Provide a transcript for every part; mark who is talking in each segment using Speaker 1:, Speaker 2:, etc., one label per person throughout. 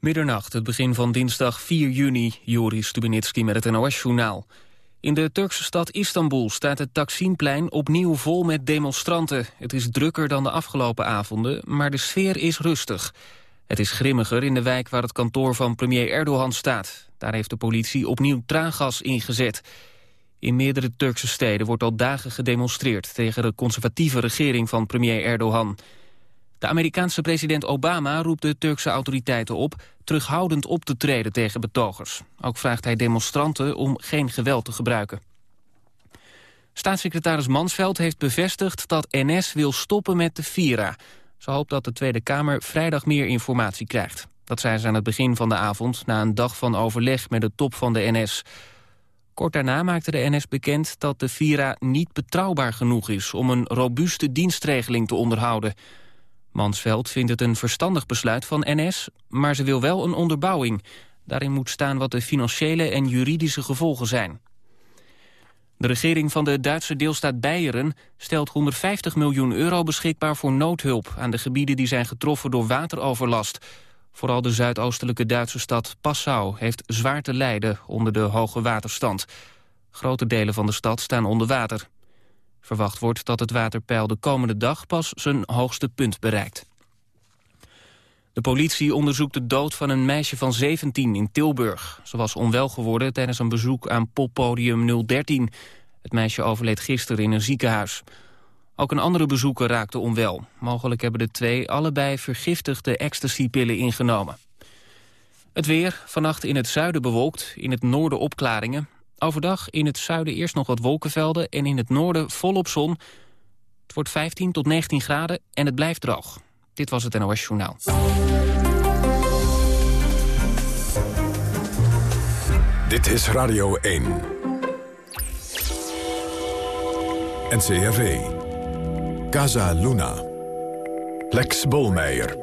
Speaker 1: Middernacht, het begin van dinsdag 4 juni, Joris Stubenitski met het NOS-journaal. In de Turkse stad Istanbul staat het Taksimplein opnieuw vol met demonstranten. Het is drukker dan de afgelopen avonden, maar de sfeer is rustig. Het is grimmiger in de wijk waar het kantoor van premier Erdogan staat. Daar heeft de politie opnieuw traangas ingezet. In meerdere Turkse steden wordt al dagen gedemonstreerd... tegen de conservatieve regering van premier Erdogan... De Amerikaanse president Obama roept de Turkse autoriteiten op... terughoudend op te treden tegen betogers. Ook vraagt hij demonstranten om geen geweld te gebruiken. Staatssecretaris Mansveld heeft bevestigd dat NS wil stoppen met de Vira. Ze hoopt dat de Tweede Kamer vrijdag meer informatie krijgt. Dat zei ze aan het begin van de avond... na een dag van overleg met de top van de NS. Kort daarna maakte de NS bekend dat de Vira niet betrouwbaar genoeg is... om een robuuste dienstregeling te onderhouden... Mansveld vindt het een verstandig besluit van NS, maar ze wil wel een onderbouwing. Daarin moet staan wat de financiële en juridische gevolgen zijn. De regering van de Duitse deelstaat Beieren stelt 150 miljoen euro beschikbaar voor noodhulp aan de gebieden die zijn getroffen door wateroverlast. Vooral de zuidoostelijke Duitse stad Passau heeft zwaar te lijden onder de hoge waterstand. Grote delen van de stad staan onder water. Verwacht wordt dat het waterpeil de komende dag pas zijn hoogste punt bereikt. De politie onderzoekt de dood van een meisje van 17 in Tilburg. Ze was onwel geworden tijdens een bezoek aan poppodium 013. Het meisje overleed gisteren in een ziekenhuis. Ook een andere bezoeker raakte onwel. Mogelijk hebben de twee allebei vergiftigde ecstasypillen ingenomen. Het weer, vannacht in het zuiden bewolkt, in het noorden opklaringen. Overdag in het zuiden eerst nog wat wolkenvelden en in het noorden volop zon. Het wordt 15 tot 19 graden en het blijft droog. Dit was het NOS Journaal.
Speaker 2: Dit is Radio 1. NCRV. Casa Luna. Lex Bolmeijer.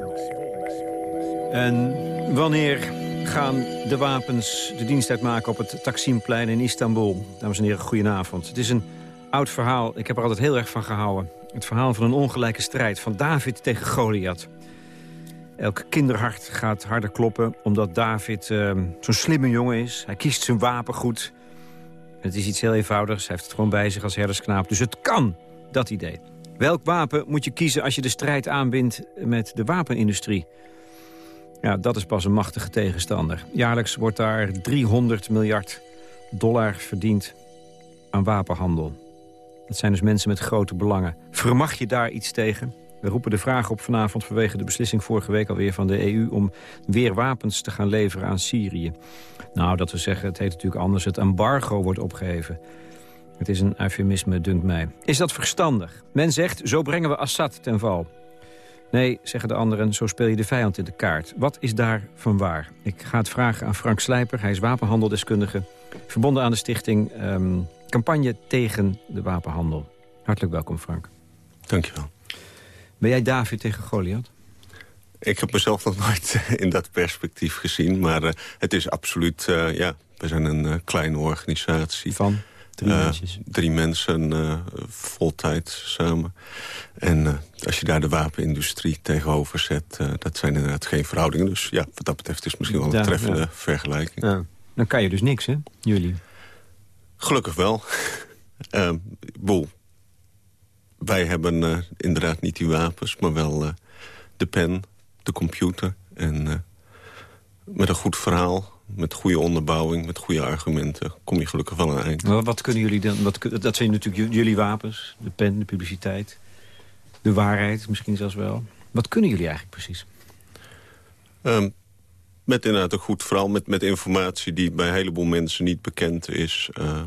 Speaker 3: En wanneer gaan de wapens de dienst uitmaken op het Taksimplein in Istanbul. Dames en heren, goedenavond. Het is een oud verhaal, ik heb er altijd heel erg van gehouden. Het verhaal van een ongelijke strijd, van David tegen Goliath. Elk kinderhart gaat harder kloppen omdat David uh, zo'n slimme jongen is. Hij kiest zijn wapen goed. Het is iets heel eenvoudigs, hij heeft het gewoon bij zich als herdersknaap. Dus het kan, dat idee. Welk wapen moet je kiezen als je de strijd aanbindt met de wapenindustrie? Ja, dat is pas een machtige tegenstander. Jaarlijks wordt daar 300 miljard dollar verdiend aan wapenhandel. Dat zijn dus mensen met grote belangen. Vermag je daar iets tegen? We roepen de vraag op vanavond vanwege de beslissing vorige week alweer van de EU... om weer wapens te gaan leveren aan Syrië. Nou, dat we zeggen, het heet natuurlijk anders. Het embargo wordt opgeheven. Het is een eufemisme, dunkt mij. Is dat verstandig? Men zegt, zo brengen we Assad ten val. Nee, zeggen de anderen, zo speel je de vijand in de kaart. Wat is daar van waar? Ik ga het vragen aan Frank Slijper. Hij is wapenhandeldeskundige. Verbonden aan de stichting um, Campagne tegen de Wapenhandel. Hartelijk welkom, Frank.
Speaker 4: Dankjewel.
Speaker 3: Ben jij David tegen Goliath?
Speaker 4: Ik heb mezelf nog nooit in dat perspectief gezien. Maar uh, het is absoluut, uh, ja, we zijn een uh, kleine organisatie.
Speaker 3: Van? Drie,
Speaker 4: uh, drie mensen uh, vol tijd samen. En uh, als je daar de wapenindustrie tegenover zet... dat zijn inderdaad geen verhoudingen. Dus ja, wat dat betreft is het misschien wel een treffende ja. vergelijking. Ja.
Speaker 3: Dan kan je dus niks, hè, jullie?
Speaker 4: Gelukkig wel. boel. Wij hebben inderdaad niet die wapens, maar wel de pen, de computer... en met een goed verhaal met goede onderbouwing, met goede argumenten... kom je gelukkig wel aan een eind.
Speaker 3: Maar wat kunnen jullie dan? Wat, dat zijn natuurlijk jullie wapens. De pen, de publiciteit. De waarheid misschien zelfs wel. Wat kunnen jullie eigenlijk precies?
Speaker 4: Um, met inderdaad een goed verhaal. Met, met informatie die bij een heleboel mensen niet bekend is. Uh,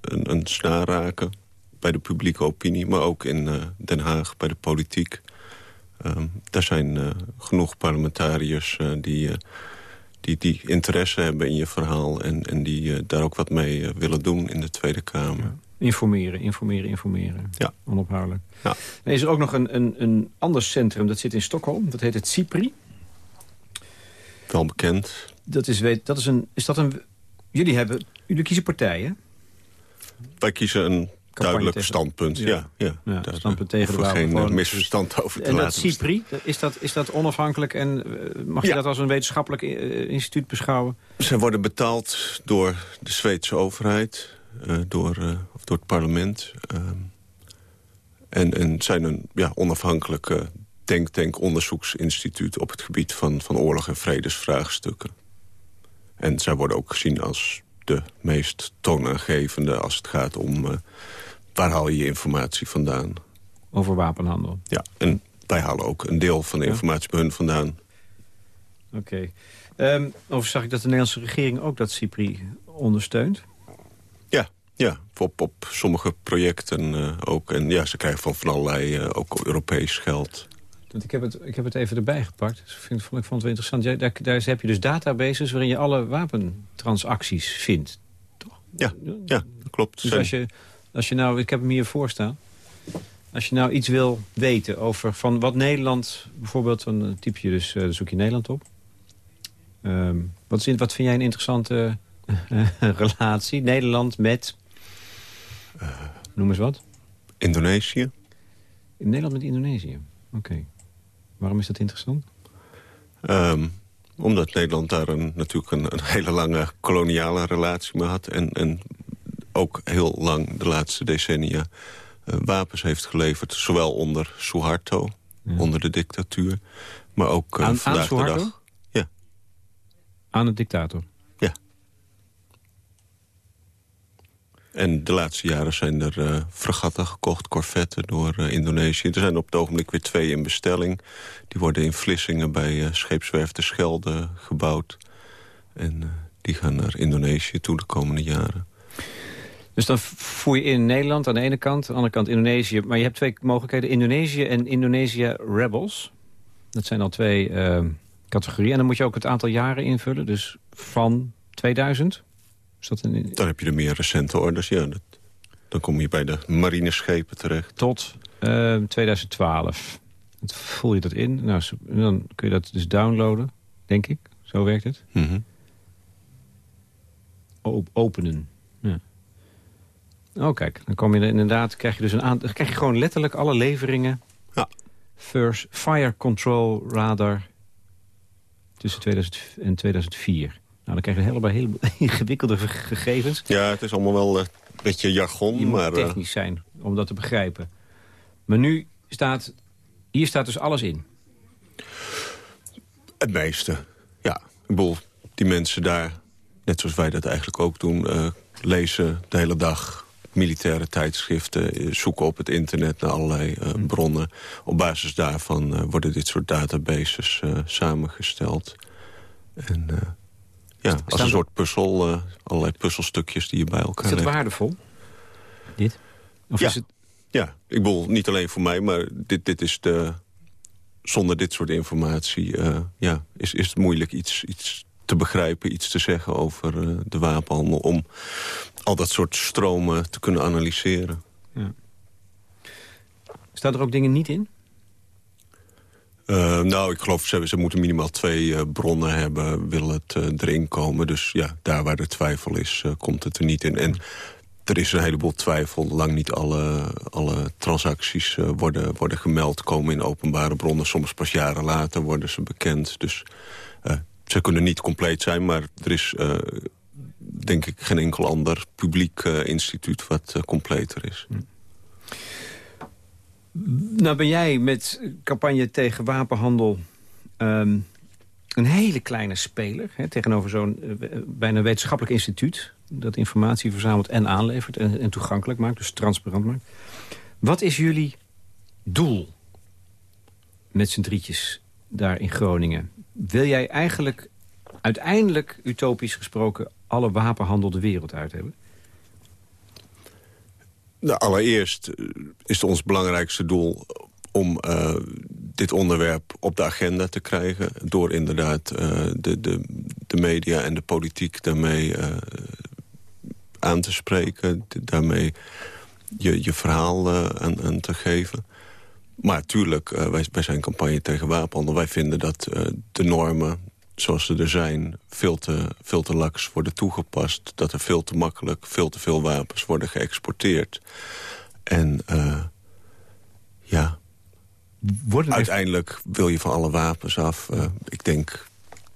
Speaker 4: een, een snaar raken bij de publieke opinie. Maar ook in uh, Den Haag bij de politiek. Um, daar zijn uh, genoeg parlementariërs die die, die interesse hebben in je verhaal... en, en die uh, daar ook wat mee uh, willen doen in de Tweede Kamer. Ja.
Speaker 3: Informeren, informeren, informeren.
Speaker 4: Ja.
Speaker 3: Onophoudelijk.
Speaker 4: Ja.
Speaker 3: Er is er ook nog een, een, een ander centrum, dat zit in Stockholm. Dat heet het CIPRI.
Speaker 4: Wel bekend.
Speaker 3: Dat is, weet, dat is, een, is dat een... Jullie, hebben, jullie kiezen partijen?
Speaker 4: Wij kiezen een duidelijk standpunt. Ja, ja,
Speaker 3: ja, standpunt tegen de
Speaker 4: geen uh, misverstand over te
Speaker 3: En dat CIPRI, is dat, is dat onafhankelijk en mag je dat als een wetenschappelijk instituut beschouwen?
Speaker 4: Ze worden betaald door de Zweedse overheid, door, of door het parlement. Ehm, en, en zijn een ja, onafhankelijke denktank onderzoeksinstituut... op het gebied van, van oorlog- en vredesvraagstukken. En zij worden ook gezien als de meest toonaangevende... als het gaat om waar haal je je informatie vandaan.
Speaker 3: Over wapenhandel?
Speaker 4: Ja, en wij halen ook een deel van de informatie bij hun vandaan.
Speaker 3: Oké. Okay. Um, ehm, zag ik dat de Nederlandse regering ook dat CIPRI ondersteunt?
Speaker 4: Ja, ja, op, op sommige projecten uh, ook. En ja, ze krijgen van van allerlei, uh, ook Europees geld.
Speaker 3: Want ik heb het, ik heb het even erbij gepakt. Dus ik, vind, vond, ik vond het wel interessant. daar, daar heb je dus databases waarin je alle wapentransacties vindt. Toch?
Speaker 4: Ja, ja dat klopt.
Speaker 3: Dus als je, als je nou, ik heb hem hier voor staan. Als je nou iets wil weten over van wat Nederland... bijvoorbeeld, dan typ je dus, uh, zoek je Nederland op. Um, wat, is, wat vind jij een interessante relatie? Nederland met... Uh, Noem eens wat.
Speaker 4: Indonesië.
Speaker 3: In Nederland met Indonesië, oké. Waarom is dat interessant?
Speaker 4: Um, omdat Nederland daar een, natuurlijk een, een, hele lange koloniale relatie mee had. En, en ook heel lang de laatste decennia uh, wapens heeft geleverd. Zowel onder Suharto, ja. onder de dictatuur. Maar ook uh,
Speaker 3: aan,
Speaker 4: vandaag
Speaker 3: aan
Speaker 4: de dag. Ja.
Speaker 3: Aan de dictator?
Speaker 4: En de laatste jaren zijn er uh, fregatten gekocht, corvetten door uh, Indonesië. Er zijn op het ogenblik weer twee in bestelling. Die worden in Vlissingen bij uh, Scheepswerf de Schelde gebouwd. En die gaan naar Indonesië toe de komende jaren.
Speaker 3: Dus dan voer je in Nederland aan de ene kant, aan de andere kant Indonesië. Maar je hebt twee mogelijkheden, Indonesië en Indonesië Rebels. Dat zijn al twee categorieën. En dan moet je ook het aantal jaren invullen. Dus van 2000
Speaker 4: dan heb je de meer recente orders, ja. Dat, dan kom je bij de marineschepen terecht.
Speaker 3: Tot 2012. Ehm, voel je dat in? Nou, dan kun je dat dus downloaden, denk ik. Zo werkt het.
Speaker 4: Mm
Speaker 3: openen. Oh, kijk. Dan kom je er inderdaad, krijg je dus een aantal... krijg je gewoon letterlijk alle leveringen.
Speaker 4: Ja.
Speaker 3: First Fire Control Radar tussen 2000 en 2004. Nou, dan krijg je helemaal heleboel ingewikkelde gegevens.
Speaker 4: Ja, het is allemaal wel uh, een beetje jargon.
Speaker 3: Je
Speaker 4: maar,
Speaker 3: moet eh, technisch zijn om dat te begrijpen. Maar nu staat... Hier staat dus alles in.
Speaker 4: Het meeste, ja. Ik bedoel, die mensen daar, net zoals wij dat eigenlijk ook doen... Uh, lezen de hele dag militaire tijdschriften... zoeken op het internet naar allerlei uh, bronnen. Op basis daarvan worden dit soort databases samengesteld. En ja, als een soort puzzel, allerlei puzzelstukjes die je bij elkaar
Speaker 3: Is
Speaker 4: dat
Speaker 3: waardevol, dit? Of
Speaker 4: ja.
Speaker 3: is het...
Speaker 4: ja, ik bedoel, niet alleen voor mij, maar dit, dit is de... Zonder dit soort informatie uh, ja, is, is het moeilijk iets, iets te begrijpen, iets te zeggen over uh, de wapenhandel... om al dat soort stromen te kunnen analyseren. Ja.
Speaker 3: Staan er ook dingen niet in?
Speaker 4: Uh, nou, ik geloof ze, ze moeten minimaal twee uh, bronnen hebben, wil het uh, erin komen. Dus ja, daar waar er twijfel is, komt het er niet in. En er is een heleboel twijfel. Lang niet alle, alle transacties worden, worden gemeld, komen in openbare bronnen. Soms pas jaren later worden ze bekend. Dus ze kunnen niet compleet zijn, maar er is denk ik geen enkel ander publiek instituut wat completer is. Hm.
Speaker 3: Nou ben jij met campagne tegen wapenhandel... Ehm, een hele kleine speler hè, tegenover zo'n uh, bijna wetenschappelijk instituut... dat informatie verzamelt en aanlevert en, en, toegankelijk maakt, dus transparant maakt. Wat is jullie doel met z'n drietjes daar in Groningen? Wil jij eigenlijk uiteindelijk, utopisch gesproken... alle wapenhandel de wereld uit hebben?
Speaker 4: Nou, allereerst eh, is het ons belangrijkste doel om uh, dit onderwerp op de agenda te krijgen... door inderdaad uh, de, de, de media en de politiek daarmee aan te spreken... daarmee je, je verhaal aan, aan, te geven. Maar tuurlijk, wij, wij zijn campagne tegen wapenhandel. Wij vinden dat de normen zoals ze er zijn, veel te, veel te laks worden toegepast. Dat er veel te makkelijk, veel te veel wapens worden geëxporteerd. En uh, ja, worden uiteindelijk wil je van alle wapens af. Uh, ik denk,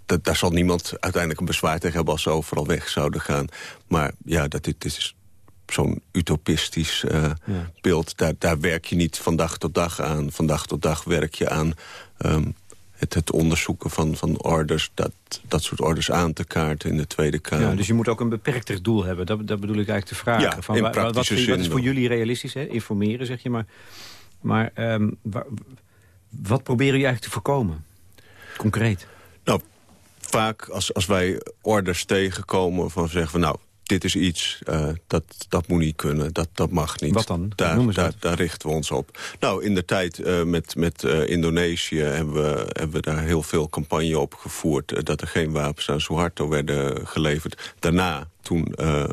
Speaker 4: dat, daar zal niemand uiteindelijk een bezwaar tegen hebben... als ze overal weg zouden gaan. Maar ja, dat dit, dit is zo'n utopistisch uh, ja. beeld. Daar, daar werk je niet van dag tot dag aan. Van dag tot dag werk je aan um, het, het onderzoeken van, van orders... Dat, dat soort orders aan te kaarten in de Tweede Kamer.
Speaker 3: Ja, dus je moet ook een beperkter doel hebben. Dat, dat bedoel ik eigenlijk te vragen.
Speaker 4: Ja,
Speaker 3: van, wat, wat, is voor jullie realistisch? Hè? Informeren, zeg je. Maar, maar um, wa- wat proberen jullie eigenlijk te voorkomen? Concreet.
Speaker 4: Nou, vaak als, als wij orders tegenkomen van zeggen van... nou, dit is iets, uh, dat, dat moet niet kunnen, dat, dat mag niet.
Speaker 3: Wat dan?
Speaker 4: Daar, daar, daar richten we ons op. Nou, in de tijd uh, met, met uh, Indonesië hebben we, hebben we daar heel veel campagne op gevoerd... Dat er geen wapens aan Suharto werden geleverd. Daarna, toen uh,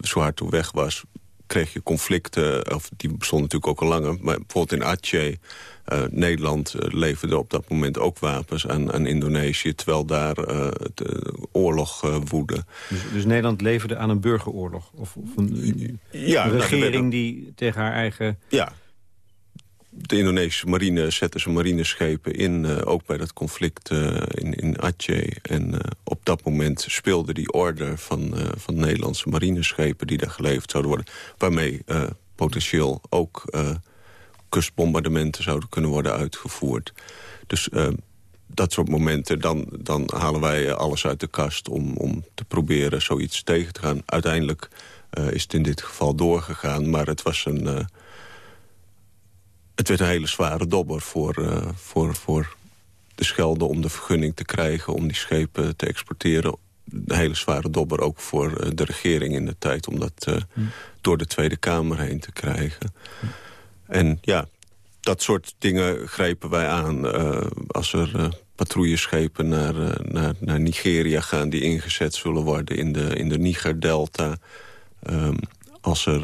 Speaker 4: Suharto weg was, kreeg je conflicten... of die bestonden natuurlijk ook al langer, maar bijvoorbeeld in Aceh... Uh, Nederland uh, leverde op dat moment ook wapens aan, aan Indonesië... terwijl daar de oorlog woedde.
Speaker 3: Dus, dus, Nederland leverde aan een burgeroorlog? Of, of een,
Speaker 4: ja,
Speaker 3: een
Speaker 4: nou,
Speaker 3: regering
Speaker 4: werden,
Speaker 3: die tegen haar eigen...
Speaker 4: Ja, de Indonesische marine zette zijn marineschepen in... ook bij dat conflict in, in Aceh. En op dat moment speelde die order van, van Nederlandse marineschepen... die daar geleverd zouden worden, waarmee potentieel ook kustbombardementen zouden kunnen worden uitgevoerd. Dus uh, dat soort momenten, dan, dan halen wij alles uit de kast... om, om te proberen zoiets tegen te gaan. Uiteindelijk uh, is het in dit geval doorgegaan, maar het was een... Uh, het werd een hele zware dobber voor, voor, voor de Schelde... om de vergunning te krijgen om die schepen te exporteren. Een hele zware dobber ook voor de regering in de tijd... om dat hm. door de Tweede Kamer heen te krijgen. Hm. En ja, dat soort dingen grepen wij aan. Uh, als er uh, patrouilleschepen naar, uh, naar, naar Nigeria gaan... die ingezet zullen worden in de, in de Niger-delta. Um, als er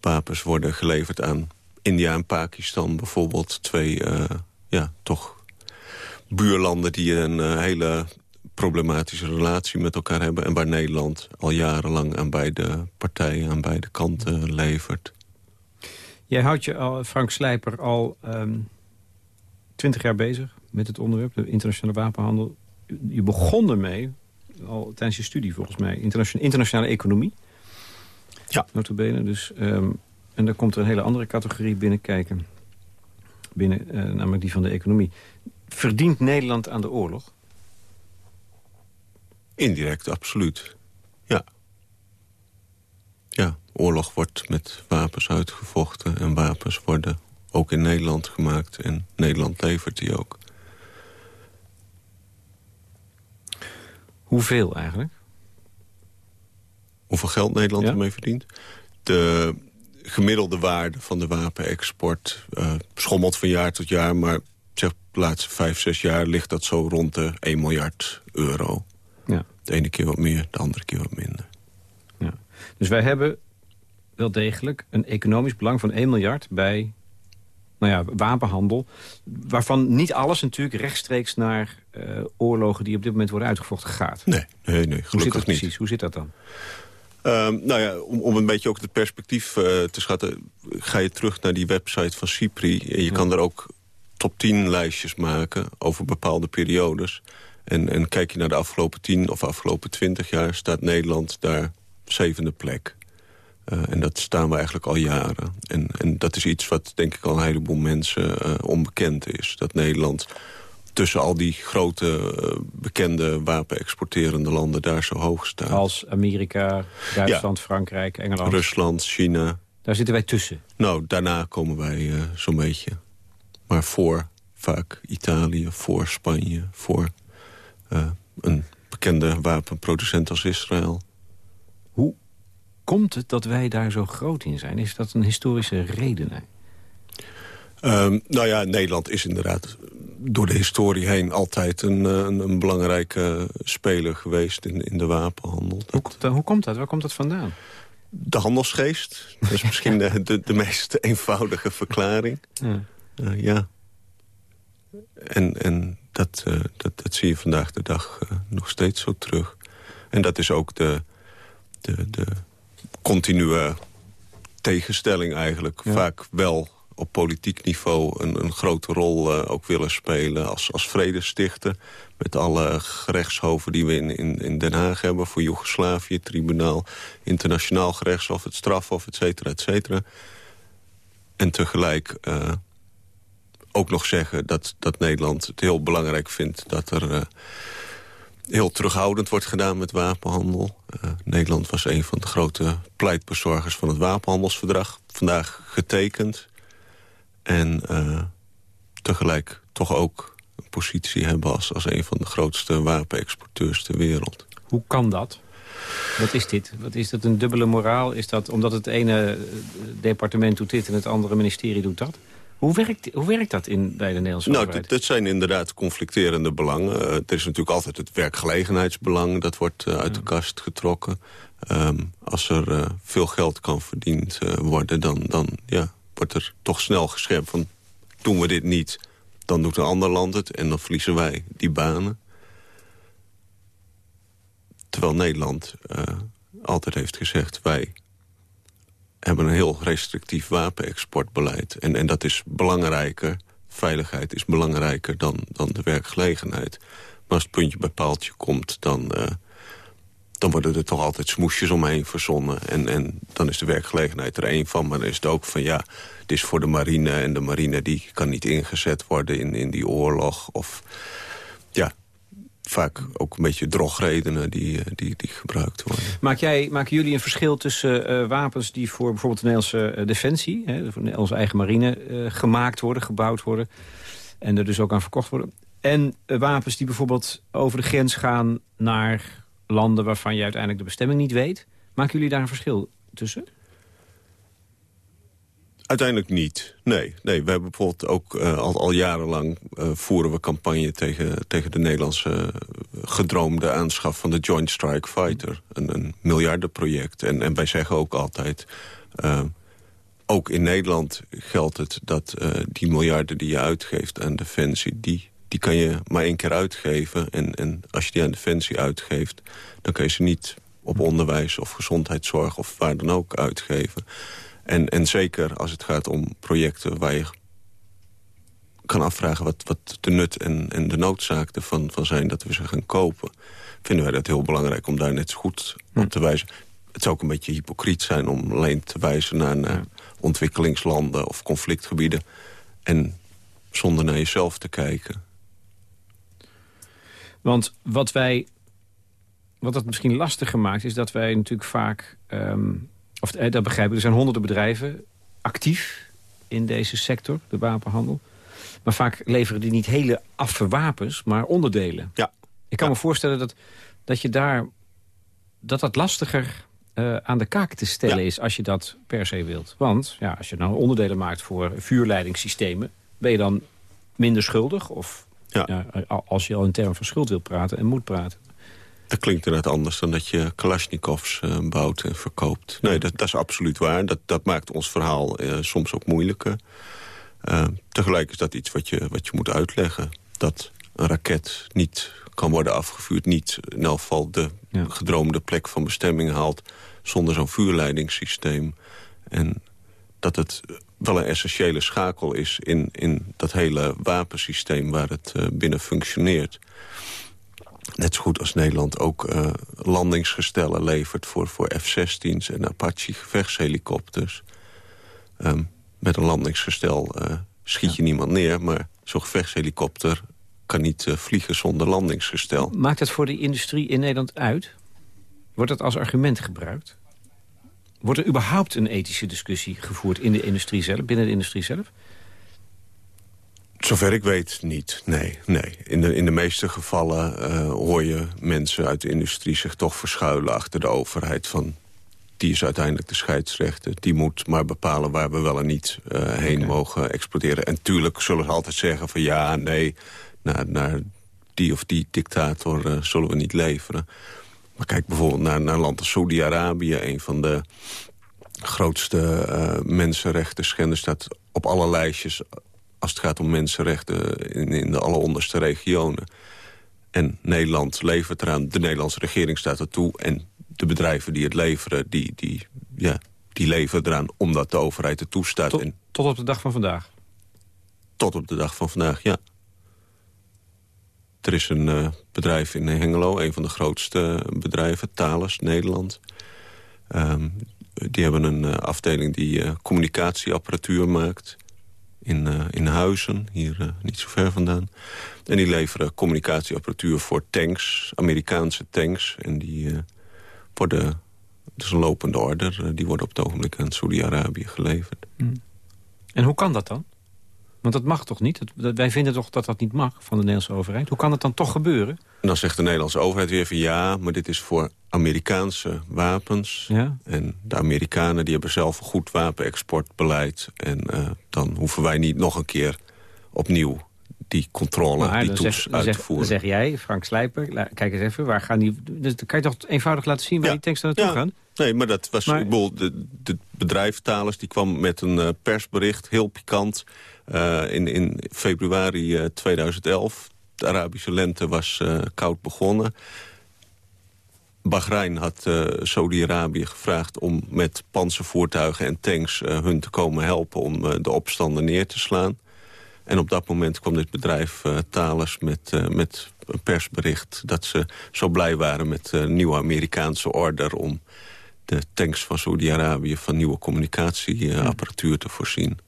Speaker 4: wapens worden geleverd aan India en Pakistan bijvoorbeeld. Twee, ja, toch buurlanden die een hele problematische relatie met elkaar hebben... en waar Nederland al jarenlang aan beide partijen, aan beide kanten levert.
Speaker 3: Jij houdt je, al, Frank Slijper, al um, twintig jaar bezig met het onderwerp, de internationale wapenhandel. Je begon ermee, al tijdens je studie volgens mij, internationale, internationale economie.
Speaker 4: Ja.
Speaker 3: Notabene, dus, um, en daar komt er een hele andere categorie binnenkijken. Binnen, uh, namelijk die van de economie. Verdient Nederland aan de oorlog?
Speaker 4: Indirect, absoluut. Oorlog wordt met wapens uitgevochten... en wapens worden ook in Nederland gemaakt. En Nederland levert die ook.
Speaker 3: Hoeveel eigenlijk?
Speaker 4: Hoeveel geld Nederland ja? ermee verdient? De gemiddelde waarde van de wapenexport uh, schommelt van jaar tot jaar... maar zeg, de laatste vijf, zes jaar ligt dat zo rond de 1 miljard euro.
Speaker 3: Ja.
Speaker 4: De ene keer wat meer, de andere keer wat minder.
Speaker 3: Ja. Dus wij hebben wel degelijk een economisch belang van 1 miljard bij nou ja, wapenhandel. Waarvan niet alles natuurlijk rechtstreeks naar uh, oorlogen die op dit moment worden uitgevochten gaat.
Speaker 4: Nee, nee, nee
Speaker 3: Hoe zit dat
Speaker 4: gelukkig
Speaker 3: precies?
Speaker 4: niet.
Speaker 3: Hoe zit dat dan?
Speaker 4: Um, nou ja, om, om een beetje ook het perspectief uh, te schatten... ga je terug naar die website van CIPRI. En je
Speaker 3: Ja.
Speaker 4: kan er ook top 10 lijstjes maken over bepaalde periodes. En, en kijk je naar de afgelopen 10 of afgelopen 20 jaar... staat Nederland daar zevende plek. Uh, en dat staan we eigenlijk al jaren. En, en dat is iets wat denk ik al een heleboel mensen uh, onbekend is. Dat Nederland tussen al die grote uh, bekende wapenexporterende landen daar zo hoog staat.
Speaker 3: Als Amerika, Duitsland, Frankrijk, Engeland.
Speaker 4: Rusland, China.
Speaker 3: Daar zitten wij tussen.
Speaker 4: Nou, daarna komen wij zo'n beetje. Maar voor vaak Italië, voor Spanje, voor een bekende wapenproducent als Israël.
Speaker 3: Hoe komt het dat wij daar zo groot in zijn? Is dat een historische reden?
Speaker 4: Um, nou ja, Nederland is inderdaad door de historie heen altijd een, een, een belangrijke speler geweest in, in de wapenhandel.
Speaker 3: Hoe komt, dat, hoe komt dat? Waar komt dat vandaan?
Speaker 4: De handelsgeest. Dat is misschien de, de, de meest eenvoudige verklaring.
Speaker 3: Ja.
Speaker 4: Uh, ja. En, en dat, dat, dat zie je vandaag de dag nog steeds zo terug. En dat is ook de, de, de continue tegenstelling eigenlijk. Vaak wel op politiek niveau een, een grote rol uh, ook willen spelen als, als vredestichter. Met alle gerechtshoven die we in, in, in Den Haag hebben... voor Joegoslavië, tribunaal, internationaal gerechtshof, het strafhof, et cetera, et cetera. En tegelijk uh, ook nog zeggen dat, dat Nederland het heel belangrijk vindt... dat er uh, heel terughoudend wordt gedaan met wapenhandel. Uh, Nederland was een van de grote pleitbezorgers van het wapenhandelsverdrag. Vandaag getekend. En uh, tegelijk toch ook een positie hebben als, als een van de grootste wapenexporteurs ter wereld.
Speaker 3: Hoe kan dat? Wat is dit? Wat is dat een dubbele moraal? Is dat omdat het ene departement doet dit en het andere ministerie doet dat? Hoe werkt, hoe werkt dat in, bij de Nederlandse
Speaker 4: nou, overheid? Dat zijn inderdaad conflicterende belangen. Uh, er is natuurlijk altijd het werkgelegenheidsbelang. Dat wordt uh, uit de kast getrokken. Um, als er uh, veel geld kan verdiend worden, dan, dan ja, wordt er toch snel gescherpt van... doen we dit niet, dan doet een ander land het... en dan verliezen wij die banen. Terwijl Nederland altijd heeft gezegd... wij hebben een heel restrictief wapenexportbeleid. En, en dat is belangrijker, veiligheid is belangrijker dan, dan de werkgelegenheid. Maar als het puntje bij paaltje komt, dan, uh, dan worden er toch altijd smoesjes omheen verzonnen. En, en dan is de werkgelegenheid er één van, maar dan is het ook van... ja, het is voor de marine en de marine die kan niet ingezet worden in, in die oorlog. Of ja, vaak ook een beetje drogredenen die, eh, die, die gebruikt worden.
Speaker 3: Maak jij, maken jullie een verschil tussen uh, wapens die voor bijvoorbeeld de Nederlandse uh, defensie... Hè, voor onze eigen marine gemaakt worden, gebouwd worden... en er dus ook aan verkocht worden... en wapens die bijvoorbeeld over de grens gaan naar landen... waarvan je uiteindelijk de bestemming niet weet? Maken jullie daar een verschil tussen?
Speaker 4: Uiteindelijk niet. Nee, nee we hebben bijvoorbeeld ook uh, al, jarenlang uh, voeren we campagne tegen, tegen de Nederlandse gedroomde aanschaf van de Joint Strike Fighter. Een, een miljardenproject. En, en wij zeggen ook altijd, ook in Nederland geldt het dat die miljarden die je uitgeeft aan defensie, die, die kan je maar één keer uitgeven. En, en als je die aan defensie uitgeeft, dan kun je ze niet op onderwijs of gezondheidszorg of waar dan ook uitgeven. En, en zeker als het gaat om projecten waar je kan afvragen... wat, wat de nut en, en de noodzaak ervan van zijn dat we ze gaan kopen... vinden wij dat heel belangrijk om daar net zo goed op te wijzen. Het zou ook een beetje hypocriet zijn om alleen te wijzen naar, naar ontwikkelingslanden of conflictgebieden... en zonder naar jezelf te kijken.
Speaker 3: Want wat wij wat dat misschien lastiger maakt... is dat wij natuurlijk vaak um, of eh, dat begrijp ik, er zijn honderden bedrijven actief in deze sector, de wapenhandel. Maar vaak leveren die niet hele affe maar onderdelen.
Speaker 4: Ja.
Speaker 3: Ik kan me voorstellen dat, dat je daar dat dat lastiger uh, aan de kaak te stellen is als je dat per se wilt. Want ja, als je nou onderdelen maakt voor vuurleidingssystemen... ben je dan minder schuldig? Of ja. als je al in termen van schuld wilt praten en moet praten.
Speaker 4: Dat klinkt inderdaad anders dan dat je Kalashnikovs uh, bouwt en verkoopt. Nee, dat, dat, is absoluut waar. Dat, dat maakt ons verhaal uh, soms ook moeilijker. Uh, tegelijk is dat iets wat je, wat je moet uitleggen. Dat een raket niet kan worden afgevuurd... niet in elk geval de ja. gedroomde plek van bestemming haalt... zonder zo'n vuurleidingssysteem. En dat het wel een essentiële schakel is in, in dat hele wapensysteem... waar het binnen functioneert net zo goed als Nederland ook uh, landingsgestellen levert... voor, voor F-16's en Apache-gevechtshelikopters. Um, met een landingsgestel uh, schiet je niemand neer... maar zo'n gevechtshelikopter kan niet uh, vliegen zonder landingsgestel.
Speaker 3: Maakt het voor de industrie in Nederland uit? Wordt dat als argument gebruikt? Wordt er überhaupt een ethische discussie gevoerd in de industrie zelf, binnen de industrie zelf?
Speaker 4: Zover ik weet niet, nee. nee. In, de, in de meeste gevallen uh, hoor je mensen uit de industrie zich toch verschuilen achter de overheid. Van, die is uiteindelijk de scheidsrechter. Die moet maar bepalen waar we wel en niet uh, heen okay. mogen exporteren. En tuurlijk zullen ze altijd zeggen van ja, nee, naar, naar die of die dictator uh, zullen we niet leveren. Maar kijk bijvoorbeeld naar, naar een land als Saudi-Arabië, een van de grootste mensenrechten schenders... staat op alle lijstjes als het gaat om mensenrechten in, in de alleronderste regionen. En Nederland levert eraan, de Nederlandse regering staat ertoe... en de bedrijven die het leveren, die, die, ja, die leveren eraan omdat de overheid het toestaat.
Speaker 3: Tot,
Speaker 4: en,
Speaker 3: tot op de dag van vandaag?
Speaker 4: tot op de dag van vandaag, ja. Er is een uh, bedrijf in Hengelo, een van de grootste bedrijven, Thales, Nederland. Um, die hebben een uh, afdeling die uh, communicatieapparatuur maakt in, in Huizen, hier niet zo ver vandaan. En die leveren communicatieapparatuur voor tanks, Amerikaanse tanks. En die worden, het is een lopende order, die worden op het ogenblik aan Saudi-Arabië geleverd.
Speaker 3: Mm. En hoe kan dat dan? Want dat mag toch niet? wij vinden toch dat dat niet mag van de Nederlandse overheid? Hoe kan het dan toch gebeuren?
Speaker 4: En dan zegt de Nederlandse overheid weer van ja, maar dit is voor Amerikaanse wapens. Ja? En de Amerikanen die hebben zelf een goed wapenexportbeleid. En uh, dan hoeven wij niet nog een keer opnieuw die controle, maar, die toets
Speaker 3: zeg,
Speaker 4: uit
Speaker 3: te
Speaker 4: voeren.
Speaker 3: Dan zeg jij, Frank Slijper, kijk eens even, waar gaan die... Dus dan kan je toch eenvoudig laten zien waar die tanks naartoe ja. gaan?
Speaker 4: Nee, maar dat was... Maar, ik bedoel, de, de bedrijf Thales die kwam met een uh, persbericht, heel pikant... Uh, in, in februari uh, 2011. De Arabische lente was uh, koud begonnen. Bahrein had Saudi-Arabië gevraagd om met panzervoertuigen en tanks hun te komen helpen om de opstanden neer te slaan. En op dat moment kwam dit bedrijf Thales met, met een persbericht dat ze zo blij waren met een nieuwe Amerikaanse order om de tanks van Saudi-Arabië van nieuwe communicatieapparatuur te voorzien.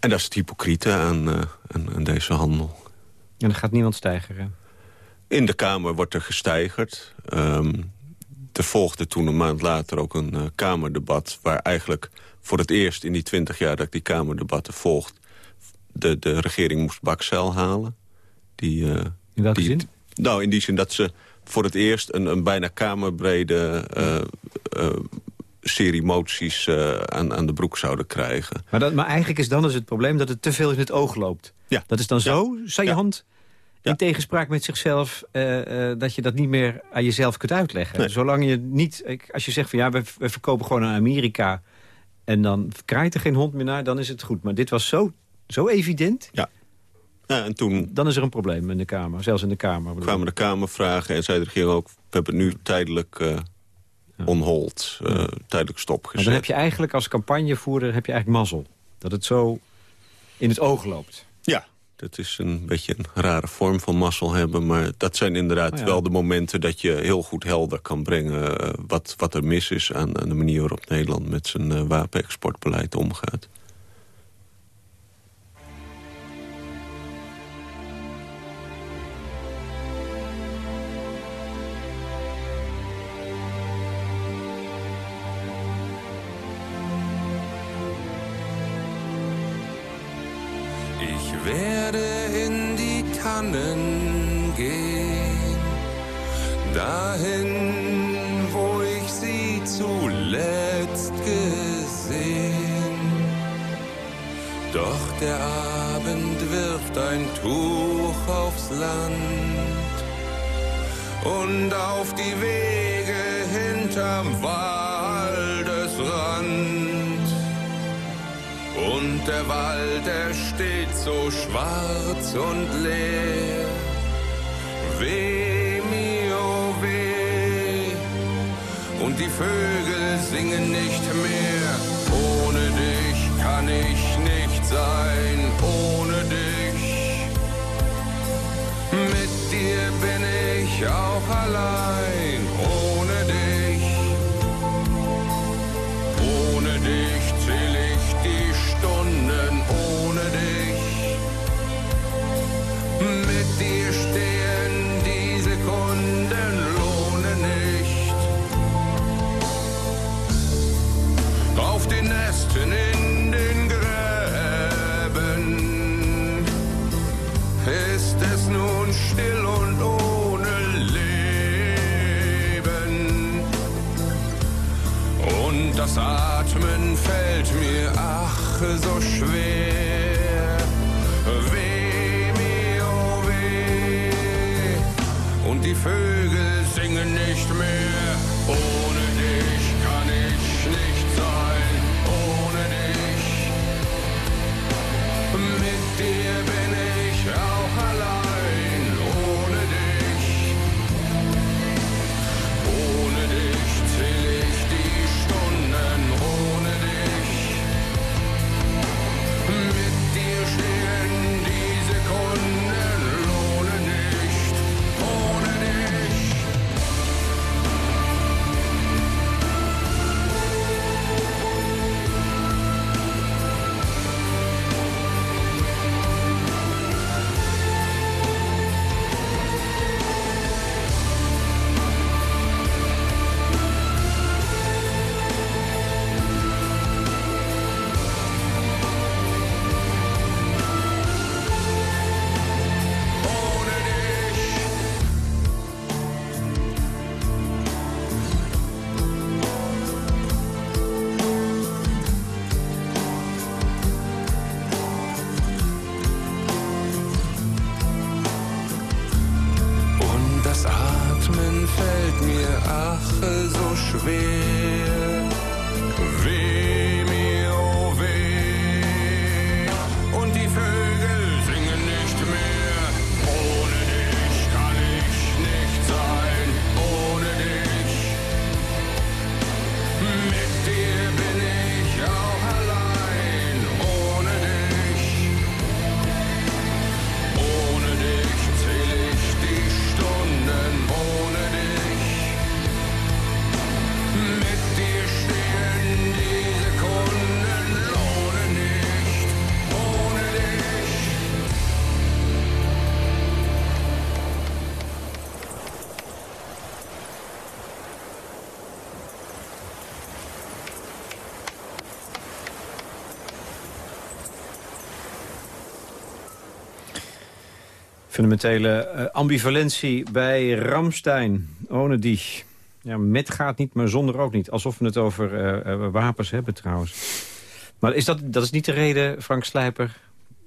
Speaker 4: En dat is het hypocriete aan, uh, aan, aan, deze handel.
Speaker 3: En er gaat niemand stijgeren?
Speaker 4: In de Kamer wordt er gestijgerd. Um, er volgde toen een maand later ook een uh, Kamerdebat... waar eigenlijk voor het eerst in die twintig jaar dat ik die Kamerdebatten volgt... de, de regering moest bakcel halen. Die, uh,
Speaker 3: in welke
Speaker 4: die,
Speaker 3: zin?
Speaker 4: Nou, in die zin dat ze voor het eerst een, een bijna kamerbrede serie moties uh, aan, aan de broek zouden krijgen.
Speaker 3: Maar, dat, maar eigenlijk is dan dus het probleem dat het te veel in het oog loopt.
Speaker 4: Ja.
Speaker 3: Dat is dan zo, zei je hand, in tegenspraak met zichzelf... Uh, uh, dat je dat niet meer aan jezelf kunt uitleggen.
Speaker 4: Nee.
Speaker 3: Zolang je niet... Als je zegt van ja, we, we verkopen gewoon naar Amerika... en dan kraait er geen hond meer naar, dan is het goed. Maar dit was zo, zo evident...
Speaker 4: Ja. Ja, en toen
Speaker 3: dan is er een probleem in de Kamer, zelfs in de Kamer.
Speaker 4: kwamen de Kamervragen en zei de regering ook... we hebben het nu tijdelijk uh, on hold, uh, tijdelijk stopgezet.
Speaker 3: Maar dan heb je eigenlijk als campagnevoerder heb je eigenlijk mazzel. Dat het zo in het oog loopt.
Speaker 4: Ja, dat is een beetje een rare vorm van mazzel hebben. Maar dat zijn inderdaad
Speaker 3: Oh ja.
Speaker 4: wel de momenten dat je heel goed helder kan brengen... Uh, wat, wat er mis is aan, aan, de manier waarop Nederland met zijn wapenexportbeleid omgaat.
Speaker 5: Der Abend wirft ein Tuch aufs Land und auf die Wege hinterm Waldesrand. Und der Wald, er steht so schwarz und leer. Weh, mio, weh. Und die Vögel singen nicht mehr. Ohne dich kann ich sein. Ohne dich. Mit dir bin ich auch allein. Ach so schwer.
Speaker 3: Fundamentele eh, ambivalentie bij Ramstein. Ohne dich. Ja, met gaat niet, maar zonder ook niet. Alsof we het over eh, eh, wapens hebben trouwens. Maar is dat, dat is niet de reden, Frank Slijper,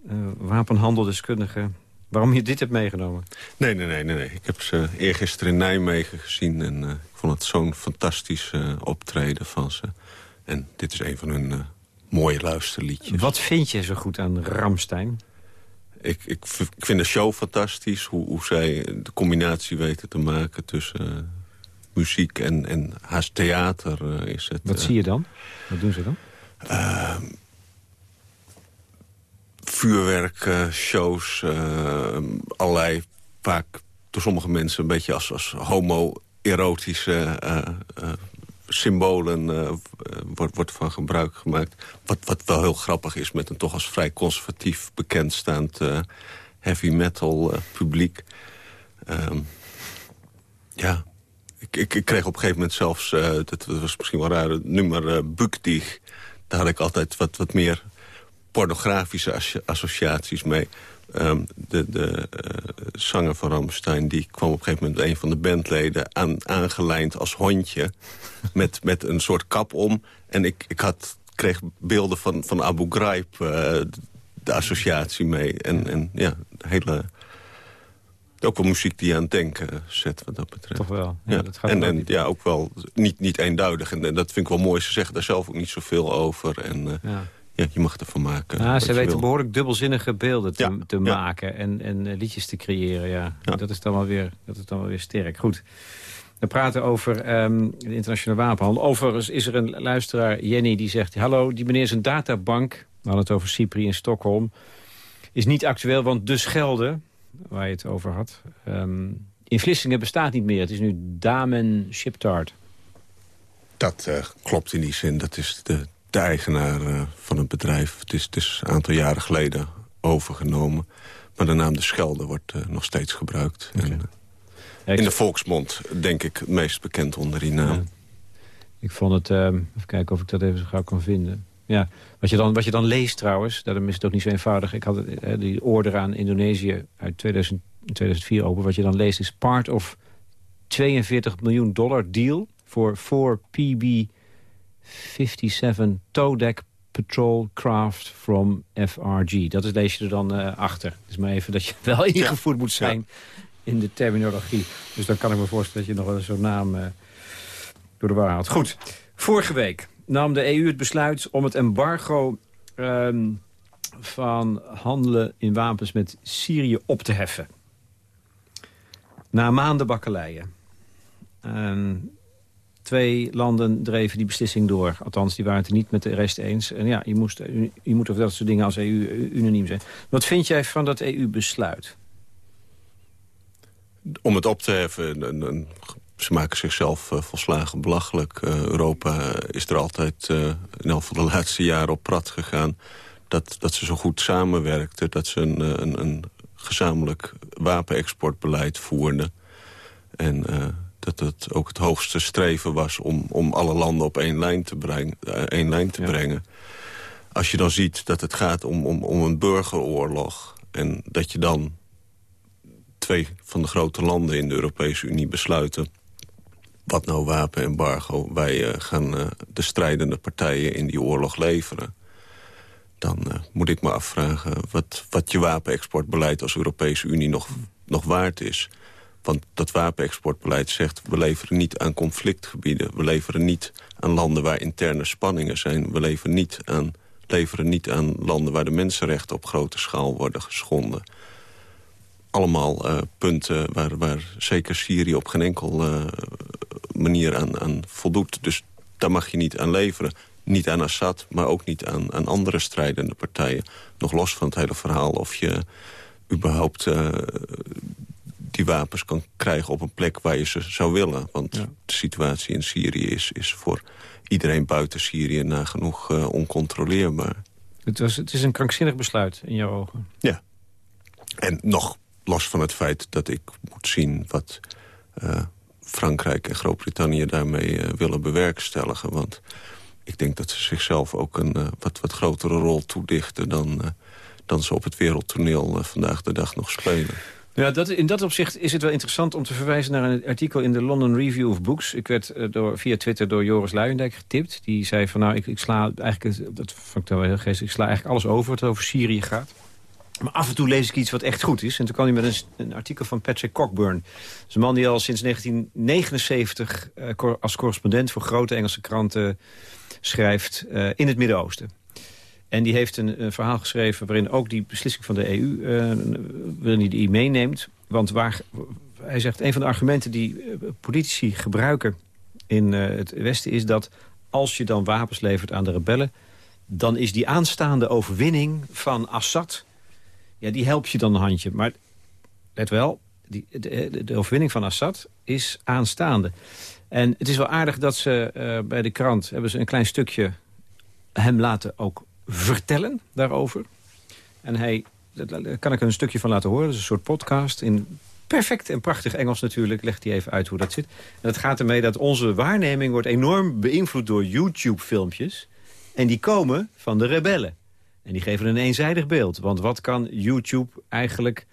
Speaker 3: eh, wapenhandeldeskundige... waarom je dit hebt meegenomen?
Speaker 4: Nee, nee, nee, nee, nee. Ik heb ze eergisteren in Nijmegen gezien... en ik vond het zo'n fantastisch optreden van ze. En dit is een van hun mooie luisterliedjes.
Speaker 3: Wat vind je zo goed aan Ramstein?
Speaker 4: Ik, ik, ik vind de show fantastisch. Hoe, hoe zij de combinatie weten te maken tussen eh, muziek en, en haast theater eh, is het.
Speaker 3: Wat
Speaker 4: eh,
Speaker 3: zie je dan? Wat doen ze dan?
Speaker 4: vuurwerk, eh, shows, eh, allerlei vaak door sommige mensen een beetje als, als homo-erotische symbolen eh, wordt, wordt van gebruik gemaakt. Wat, wat wel heel grappig is met een toch als vrij conservatief bekendstaand eh, heavy metal publiek. Ehm, ja, ik, ik, kreeg op een gegeven moment zelfs, dat, was misschien wel raar, het nummer uh, Bukdig. Daar had ik altijd wat, wat meer pornografische asso- associaties mee. Ehm, de de eh, zanger van Ramstein die kwam op een gegeven moment... een van de bandleden aan, aangelijnd als hondje... met, met een soort kap om. En ik, ik had, kreeg beelden van, van Abu Ghraib, eh, de associatie mee. En, en ja, de hele... Ook wel muziek die je aan het denken zet wat dat betreft.
Speaker 3: Toch wel. Ja,
Speaker 4: Ja,
Speaker 3: dat gaat
Speaker 4: en, en
Speaker 3: niet.
Speaker 4: ja, ook wel niet, niet eenduidig. En, en dat vind ik wel mooi. Ze zeggen daar zelf ook niet zoveel over. En eh,
Speaker 3: Ja.
Speaker 4: Ja, je mag ervan maken.
Speaker 3: Ja, ze weten
Speaker 4: wil.
Speaker 3: behoorlijk dubbelzinnige beelden te,
Speaker 4: Ja,
Speaker 3: te
Speaker 4: ja.
Speaker 3: maken en, en eh, liedjes te creëren. Ja.
Speaker 4: Ja.
Speaker 3: Dat, is dan wel weer, dat is dan wel weer sterk. Goed. We praten over ehm, de internationale wapenhandel. Overigens is er een luisteraar, Jenny, die zegt... Hallo, die meneer is een databank. We hadden het over Cypri in Stockholm. Is niet actueel, want de Schelde, waar je het over had... ehm, in Vlissingen bestaat niet meer. Het is nu Damen Shipyard.
Speaker 4: Dat eh, klopt in die zin. Dat is de, de eigenaar eh, van het bedrijf. Het is, het is een aantal jaren geleden overgenomen. Maar de naam De Schelde wordt eh, nog steeds gebruikt. En, eh,
Speaker 3: Ja,
Speaker 4: in de volksmond denk ik het meest bekend onder die naam.
Speaker 3: Ja. Ik vond het... ehm, even kijken of ik dat even zo gauw kan vinden. Ja, wat je dan, wat je dan leest trouwens, daarom is het ook niet zo eenvoudig. Ik had die order aan Indonesië uit 2000, 2004 open. Wat je dan leest is part of 42 miljoen dollar deal... voor 4 PB-57 Todeck Patrol Craft from FRG. Dat is, lees je er dan eh, achter. Dus maar even dat je wel ingevoerd moet zijn in de terminologie. Dus dan kan ik me voorstellen dat je nog wel zo'n naam eh, door de war haalt. Goed, vorige week nam de EU het besluit om het embargo ehm, van handelen in wapens met Syrië op te heffen. Na maanden bakkeleien. En twee landen dreven die beslissing door. Althans, die waren het er niet met de rest eens. En ja, je, moest, je moet over dat soort dingen als EU unaniem zijn. Wat vind jij van dat EU-besluit?
Speaker 4: Om het op te heffen, ze maken zichzelf eh, volslagen belachelijk. Eh, Europa is er altijd, eh, in elk geval de laatste jaren, op prat gegaan... dat, dat ze zo goed samenwerkten, dat ze een, eh, een, een gezamenlijk wapenexportbeleid voerden. En eh, dat het ook het hoogste streven was om, om alle landen op één lijn te, breng, eh, één lijn te
Speaker 3: Ja.
Speaker 4: brengen. Als je dan ziet dat het gaat om, om, om een burgeroorlog... en dat je dan twee van de grote landen in de Europese Unie besluiten... wat nou wapenembargo, wij eh, gaan eh, de strijdende partijen in die oorlog leveren... dan moet ik me afvragen wat, wat je wapenexportbeleid als Europese Unie nog, nog waard is. Want dat wapenexportbeleid zegt... we leveren niet aan conflictgebieden. We leveren niet aan landen waar interne spanningen zijn. We leveren niet aan, leveren niet aan landen waar de mensenrechten... op grote schaal worden geschonden. Allemaal uh, punten waar, waar zeker Syrië op geen enkel uh, manier aan, aan voldoet. Dus daar mag je niet aan leveren. Niet aan Assad, maar ook niet aan, aan andere strijdende partijen. Nog los van het hele verhaal of je überhaupt uh, die wapens kan krijgen op een plek waar je ze zou willen. Want de situatie in Syrië is, is voor iedereen buiten Syrië nagenoeg uh, oncontroleerbaar.
Speaker 3: Het, was, het is een krankzinnig besluit in jouw ogen.
Speaker 4: Ja. En nog los van het feit dat ik moet zien wat uh, Frankrijk en Groot-Brittannië daarmee uh, willen bewerkstelligen. Want ik denk dat ze zichzelf ook een uh, wat, wat grotere rol toedichten... dan, dan ze op het wereldtoneel vandaag de dag nog spelen.
Speaker 3: Ja, dat, in dat opzicht is het wel interessant om te verwijzen naar een artikel in de London Review of Books. Ik werd uh, door, via Twitter door Joris Luijendijk getipt. Die zei van nou, ik, ik sla eigenlijk, dat vond ik wel heel geestig, ik sla eigenlijk alles over wat over Syrië gaat. Maar af en toe lees ik iets wat echt goed is. En toen kwam hij met een, een artikel van Patrick Cockburn. Dat is een man die al sinds 1979 uh, als correspondent voor grote Engelse kranten schrijft uh, in het Midden-Oosten. En die heeft een, verhaal geschreven waarin ook die beslissing van de EU... Uh, waarin hij die meeneemt. Want waar, hij zegt, een van de argumenten die uh, politici gebruiken in uh, het Westen... is dat als je dan wapens levert aan de rebellen... dan is die aanstaande overwinning van Assad... ja, die helpt je dan een handje. Maar let wel, die, de, de overwinning van Assad is aanstaande. En het is wel aardig dat ze bij de krant... hebben ze een klein stukje hem laten ook vertellen daarover. En hij, daar kan ik een stukje van laten horen. Dat is een soort podcast in perfect en prachtig Engels natuurlijk. Legt hij even uit hoe dat zit. En het gaat ermee dat onze waarneming wordt enorm beïnvloed door YouTube-filmpjes. En die komen van de rebellen. En die geven een eenzijdig beeld. Want wat kan YouTube eigenlijk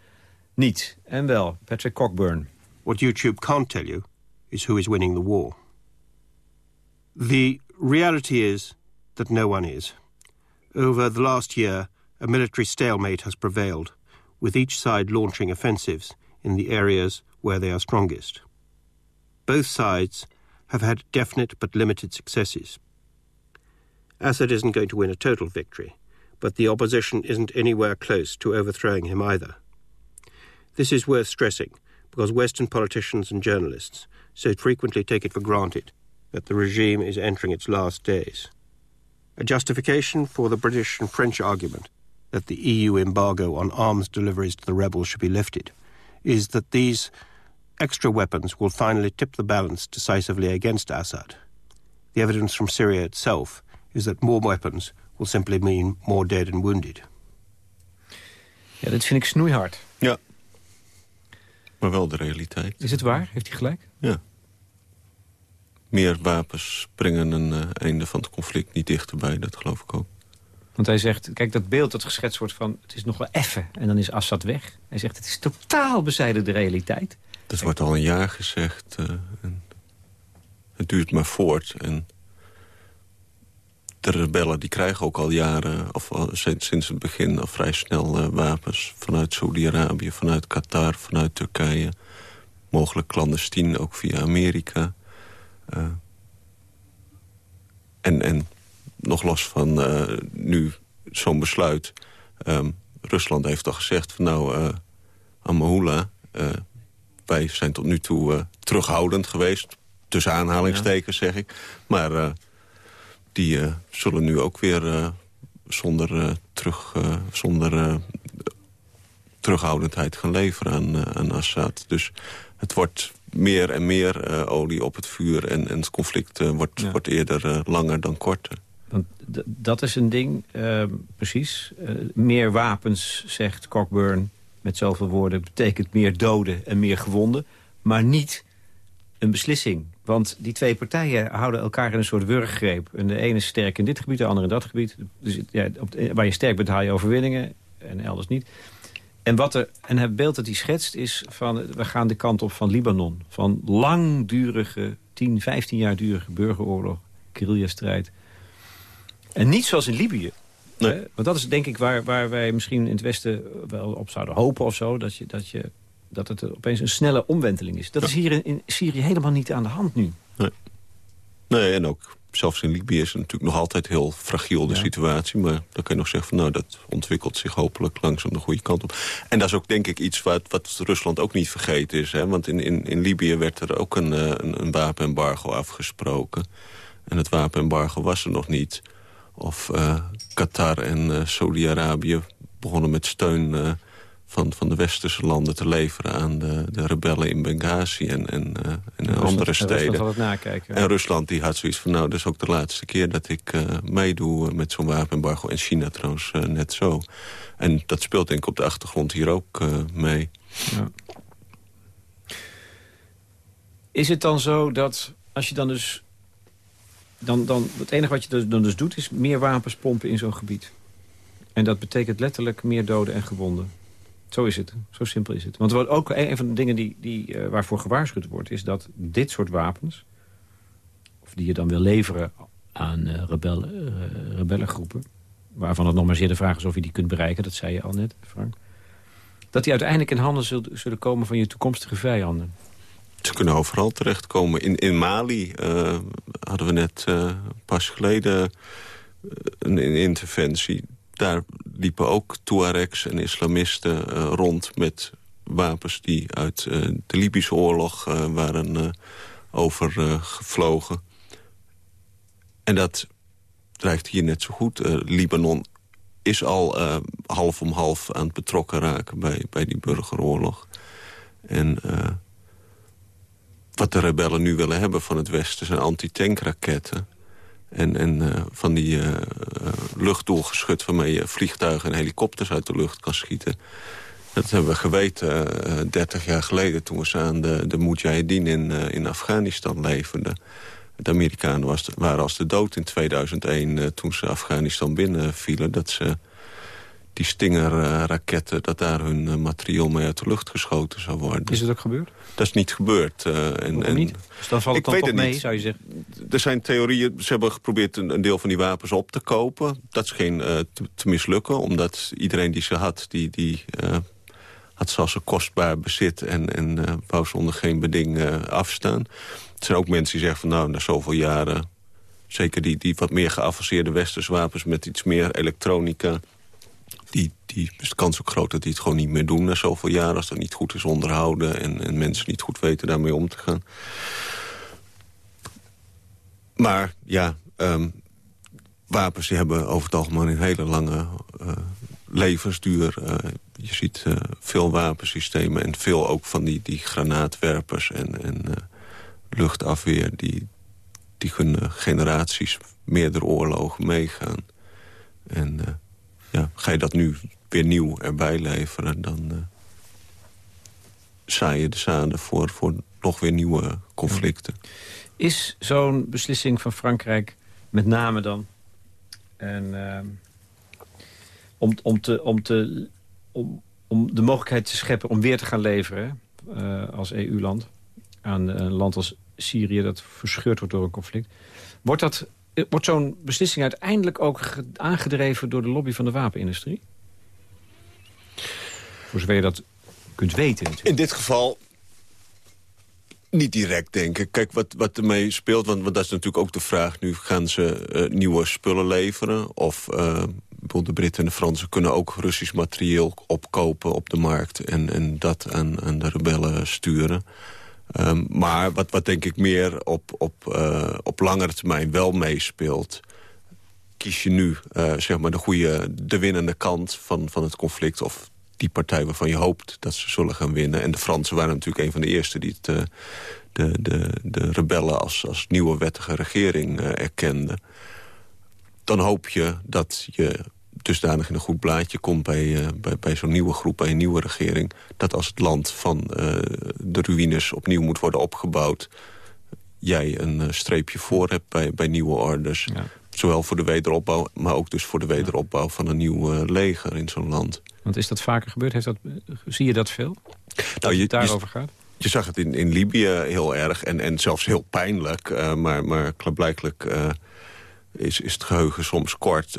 Speaker 3: niet? En wel, Patrick Cockburn.
Speaker 6: What YouTube can't tell you is who is winning the war. The reality is that no one is. Over the last year, a military stalemate has prevailed, with each side launching offensives in the areas where they are strongest. Both sides have had definite but limited successes. Assad isn't going to win a total victory, but the opposition isn't anywhere close to overthrowing him either. This is worth stressing, because Western politicians and journalists so frequently take it for granted that the regime is entering its last days. A justification for the British and French argument that the EU embargo on arms deliveries to the rebels should be lifted is that these extra weapons will finally tip the balance decisively against Assad. The evidence from Syria itself is that more weapons will simply mean more dead and wounded.
Speaker 3: Ja, dat vind ik snoeihard.
Speaker 4: Ja. Maar wel de realiteit.
Speaker 3: Is het waar? Heeft hij gelijk?
Speaker 4: Ja. Meer wapens brengen een uh, einde van het conflict niet dichterbij, dat geloof ik ook.
Speaker 3: Want hij zegt, kijk dat beeld dat geschetst wordt van... het is nog wel effen en dan is Assad weg. Hij zegt, het is totaal bezijden de realiteit.
Speaker 4: Dat wordt al een jaar gezegd. Uh, en het duurt maar voort. En de rebellen die krijgen ook al jaren, of al, sinds het begin... al vrij snel uh, wapens vanuit Saudi-Arabië, vanuit Qatar, vanuit Turkije. Mogelijk clandestien, ook via Amerika. Uh, en, en nog los van uh, nu zo'n besluit... Um, Rusland heeft al gezegd van nou, uh, Amahula... wij zijn tot nu toe terughoudend geweest. Tussen aanhalingstekens, ja. zeg ik. Maar die zullen nu ook weer zonder, terug, zonder terughoudendheid gaan leveren aan, aan Assad. Dus het wordt meer en meer uh, olie op het vuur. En, en het conflict uh, wordt, ja. wordt eerder uh, langer dan korter.
Speaker 3: Want dat is een ding, precies. meer wapens, zegt Cockburn met zoveel woorden... betekent meer doden en meer gewonden. Maar niet een beslissing. Want die twee partijen houden elkaar in een soort wurggreep. En de ene is sterk in dit gebied, de andere in dat gebied. Dus ja, op de, waar je sterk bent, haal je overwinningen. En elders niet. En, wat er, en het beeld dat hij schetst is van... we gaan de kant op van Libanon. Van langdurige, 10, 15 jaar durige burgeroorlog, guerrilla-strijd. En niet zoals in Libië.
Speaker 4: Nee.
Speaker 3: Want dat is denk ik waar, waar wij misschien in het Westen wel op zouden hopen of zo. Dat je, dat je dat het opeens een snelle omwenteling is. Dat is hier in, in Syrië helemaal niet aan de hand nu.
Speaker 4: Nee. Nee, en ook zelfs in Libië is het natuurlijk nog altijd heel fragiel de situatie. Maar dan kan je nog zeggen van nou dat ontwikkelt zich hopelijk langzaam de goede kant op. En dat is ook denk ik iets wat, wat Rusland ook niet vergeten is. Hè? Want in, in, in Libië werd er ook een, eh, een, een wapenembargo afgesproken. En het wapenembargo was er nog niet. Of uh, Qatar en uh, Saudi-Arabië begonnen met steun van, van de westerse landen te leveren aan de, de rebellen in Benghazi en, en, uh, en andere steden.
Speaker 3: En Rusland,
Speaker 4: en Rusland die had zoiets van, nou, dat is ook de laatste keer dat ik uh, meedoe met zo'n wapenembargo. En China trouwens uh, net zo. En dat speelt denk ik op de achtergrond hier ook mee. Ja.
Speaker 3: Is het dan zo dat als je dan dus... Dan, dan, het enige wat je dus, dan dus doet is meer wapens pompen in zo'n gebied. En dat betekent letterlijk meer doden en gewonden. Zo is het. Zo simpel is het. Want wat ook een van de dingen die, die, uh, waarvoor gewaarschuwd wordt... is dat dit soort wapens... of die je dan wil leveren aan uh, rebellen, uh, rebellengroepen... waarvan het nog maar zeer de vraag is of je die kunt bereiken... dat zei je al net, Frank... dat die uiteindelijk in handen zullen, komen van je toekomstige vijanden.
Speaker 4: Ze kunnen overal terechtkomen. In, in Mali hadden we net pas geleden een interventie daar liepen ook Tuaregs en islamisten uh, rond met wapens die uit uh, de Libische oorlog uh, waren overgevlogen. en dat dreigt hier net zo goed. Libanon is al half om half aan het betrokken raken bij, bij die burgeroorlog. En wat de rebellen nu willen hebben van het Westen zijn antitankraketten en, en uh, van die uh, luchtdoelgeschut waarmee je vliegtuigen en helikopters uit de lucht kan schieten. Dat hebben we geweten uh, 30 jaar geleden toen we ze aan de, de Mujahideen in, in Afghanistan leverden. De Amerikanen was, waren als de dood in 2001 toen ze Afghanistan binnenvielen. Dat ze die Stinger-raketten, dat daar hun uh, materieel mee uit de lucht geschoten zou worden.
Speaker 3: Is het ook gebeurd?
Speaker 4: Dat is niet gebeurd. Uh, en, en,
Speaker 3: niet? Dus dan valt het dan toch mee, niet. zou je zeggen?
Speaker 4: Er zijn theorieën, ze hebben geprobeerd een, een deel van die wapens op te kopen. Dat scheen uh, te, te, mislukken, omdat iedereen die ze had... die, die had ze als een kostbaar bezit en, en wou ze onder geen beding afstaan. Er zijn ook mensen die zeggen van nou, na zoveel jaren... zeker die, die wat meer geavanceerde westerse wapens met iets meer elektronica die, die is de kans ook groot dat die het gewoon niet meer doen na zoveel jaar... als dat niet goed is onderhouden en, en mensen niet goed weten daarmee om te gaan. Maar ja, um, wapens die hebben over het algemeen een hele lange uh, levensduur. Uh, je ziet uh, veel wapensystemen en veel ook van die, die granaatwerpers en, en luchtafweer... die, die kunnen generaties meerdere oorlogen meegaan. En ja, ga je dat nu weer nieuw erbij leveren... dan uh, zaai je de zaden voor, voor nog weer nieuwe conflicten.
Speaker 3: Is zo'n beslissing van Frankrijk met name dan... En, uh, om, om, te, om, te, om, om de mogelijkheid te scheppen om weer te gaan leveren... Uh, als EU-land aan een land als Syrië dat verscheurd wordt door een conflict... Wordt dat wordt zo'n beslissing uiteindelijk ook aangedreven... door de lobby van de wapenindustrie? Voor zover je dat kunt weten.
Speaker 4: In dit geval niet direct, denk ik. Kijk, wat, wat ermee speelt, want, want dat is natuurlijk ook de vraag... nu gaan ze uh, nieuwe spullen leveren... of uh, de Britten en de Fransen kunnen ook Russisch materieel opkopen op de markt... en, en dat aan, aan de rebellen sturen... Um, maar wat, wat denk ik meer op, op, uh, op langere termijn wel meespeelt... kies je nu uh, zeg maar de goede, de winnende kant van, van het conflict... of die partij waarvan je hoopt dat ze zullen gaan winnen. En de Fransen waren natuurlijk een van de eerste die het, uh, de, de, de rebellen als, als nieuwe wettige regering erkenden. Dan hoop je dat je dusdanig in een goed blaadje komt bij, uh, bij, bij zo'n nieuwe groep, bij een nieuwe regering... dat als het land van uh, de ruïnes opnieuw moet worden opgebouwd... jij een uh, streepje voor hebt bij, bij nieuwe orders. Ja. Zowel voor de wederopbouw, maar ook dus voor de wederopbouw van een nieuw leger in zo'n land.
Speaker 3: Want is dat vaker gebeurd? Heeft dat, zie je dat veel? Nou, je, het daarover gaat?
Speaker 4: Je zag het in, in Libië heel erg en, en zelfs heel pijnlijk. maar, maar klaarblijkelijk is, is het geheugen soms kort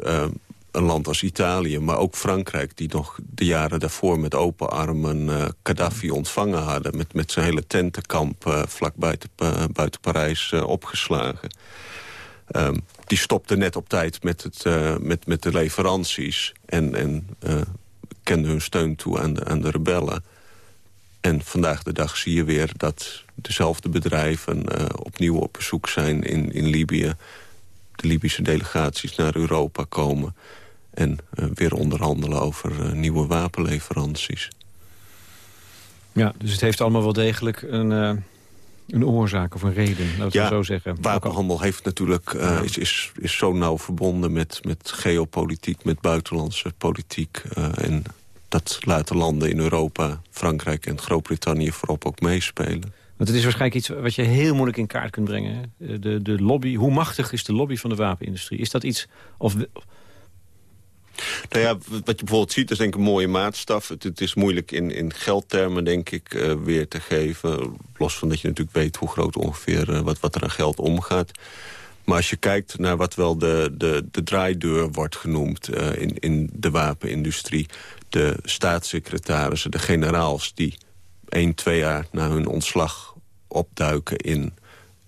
Speaker 4: een land als Italië, maar ook Frankrijk... die nog de jaren daarvoor met open armen uh, Gaddafi ontvangen hadden... met, met zijn hele tentenkamp uh, vlak buiten, buiten Parijs opgeslagen. Um, die stopte net op tijd met, het, met, met de leveranties... en, en kende hun steun toe aan de, aan de rebellen. En vandaag de dag zie je weer dat dezelfde bedrijven opnieuw op bezoek zijn in, in Libië de Libische delegaties naar Europa komen... en uh, weer onderhandelen over uh, nieuwe wapenleveranties.
Speaker 3: Ja, dus het heeft allemaal wel degelijk een, uh, een oorzaak of een reden, laten ja, we zo zeggen.
Speaker 4: wapenhandel heeft natuurlijk, ja. is, is, is zo nauw verbonden met, met geopolitiek... met buitenlandse politiek en dat laten landen in Europa, Frankrijk en Groot-Brittannië voorop ook meespelen.
Speaker 3: Want het is waarschijnlijk iets wat je heel moeilijk in kaart kunt brengen. De, de lobby, hoe machtig is de lobby van de wapenindustrie? Is dat iets... Of,
Speaker 4: nou ja, wat je bijvoorbeeld ziet is denk ik een mooie maatstaf. Het, is moeilijk in, in geldtermen denk ik uh, weer te geven. Los van dat je natuurlijk weet hoe groot ongeveer uh, wat, wat er aan geld omgaat. Maar als je kijkt naar wat wel de, de, de draaideur wordt genoemd uh, in, in de wapenindustrie. De staatssecretarissen, de generaals die één, twee jaar na hun ontslag opduiken in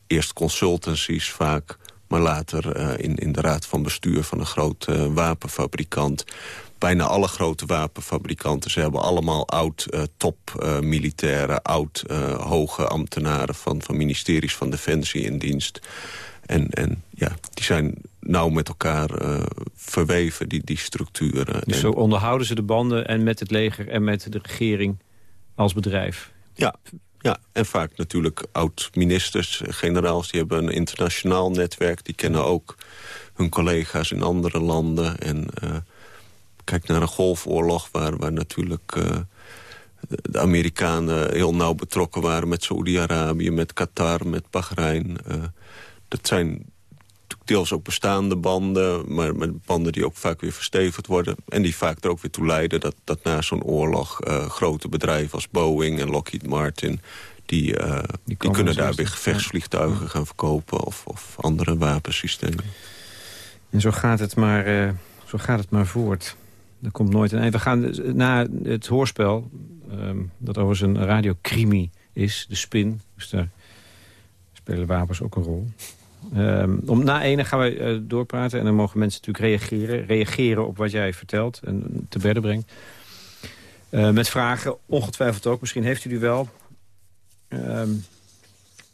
Speaker 4: eerst consultancies vaak... maar later uh, in, in de raad van bestuur van een grote uh, wapenfabrikant. Bijna alle grote wapenfabrikanten, ze hebben allemaal oud-top-militairen... Uh, oud-hoge ambtenaren van, van ministeries van Defensie in dienst. En, en ja, die zijn nauw met elkaar verweven, die, die structuren.
Speaker 3: Dus zo onderhouden ze de banden en met het leger en met de regering als bedrijf?
Speaker 4: Ja, ja, en vaak natuurlijk oud-ministers, generaals... die hebben een internationaal netwerk. Die kennen ook hun collega's in andere landen. En uh, kijk naar een golfoorlog waar, waar natuurlijk... Uh, de Amerikanen heel nauw betrokken waren met Saoedi-Arabië... met Qatar, met Bahrein. Uh, dat zijn deels ook bestaande banden... maar met banden die ook vaak weer verstevigd worden... en die vaak er ook weer toe leiden dat, dat na zo'n oorlog... Uh, grote bedrijven als Boeing en Lockheed Martin... die, uh, die, die kunnen daar weer gevechtsvliegtuigen ja. gaan verkopen... Of, of andere wapensystemen.
Speaker 3: En zo gaat het maar, uh, zo gaat het maar voort. Er komt nooit een eind. We gaan na het hoorspel, um, dat overigens een radiocrimi is, de spin... dus daar spelen wapens ook een rol... Um, om na ene gaan we uh, doorpraten en dan mogen mensen natuurlijk reageren. Reageren op wat jij vertelt en te bedden brengt. Uh, met vragen, ongetwijfeld ook. Misschien heeft u die wel. Um,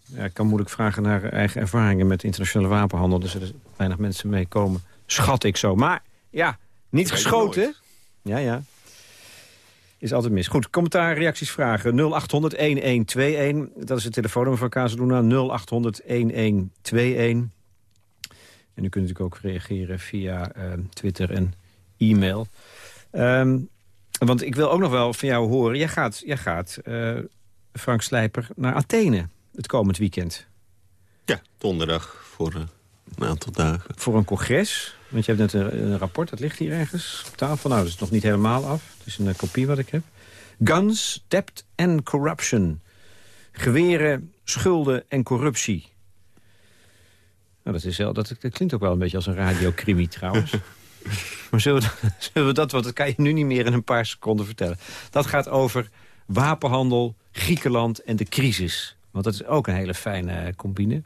Speaker 3: ja, ik kan moeilijk vragen naar eigen ervaringen met internationale wapenhandel. Dus er er weinig mensen mee komen. Schat ik zo. Maar ja, niet geschoten. Ja, ja. Is altijd mis. Goed, commentaar, reacties, vragen. 0800-1121. Dat is het telefoonnummer van Kazeluna. 0800-1121. En u kunt natuurlijk ook reageren via uh, Twitter en e-mail. Um, want ik wil ook nog wel van jou horen. Jij gaat, jij gaat uh, Frank Slijper, naar Athene het komend weekend.
Speaker 4: Ja, donderdag voor uh, een aantal dagen.
Speaker 3: Voor een congres. Want je hebt net een, een, rapport, dat ligt hier ergens op tafel. Nou, dat is nog niet helemaal af. Het is een uh, kopie wat ik heb. Guns, debt and corruption. Geweren, schulden en corruptie. Nou, dat, is wel, dat, dat klinkt ook wel een beetje als een radiocrimi trouwens. maar zullen we, zullen we dat, want dat kan je nu niet meer in een paar seconden vertellen. Dat gaat over wapenhandel, Griekenland en de crisis. Want dat is ook een hele fijne combine.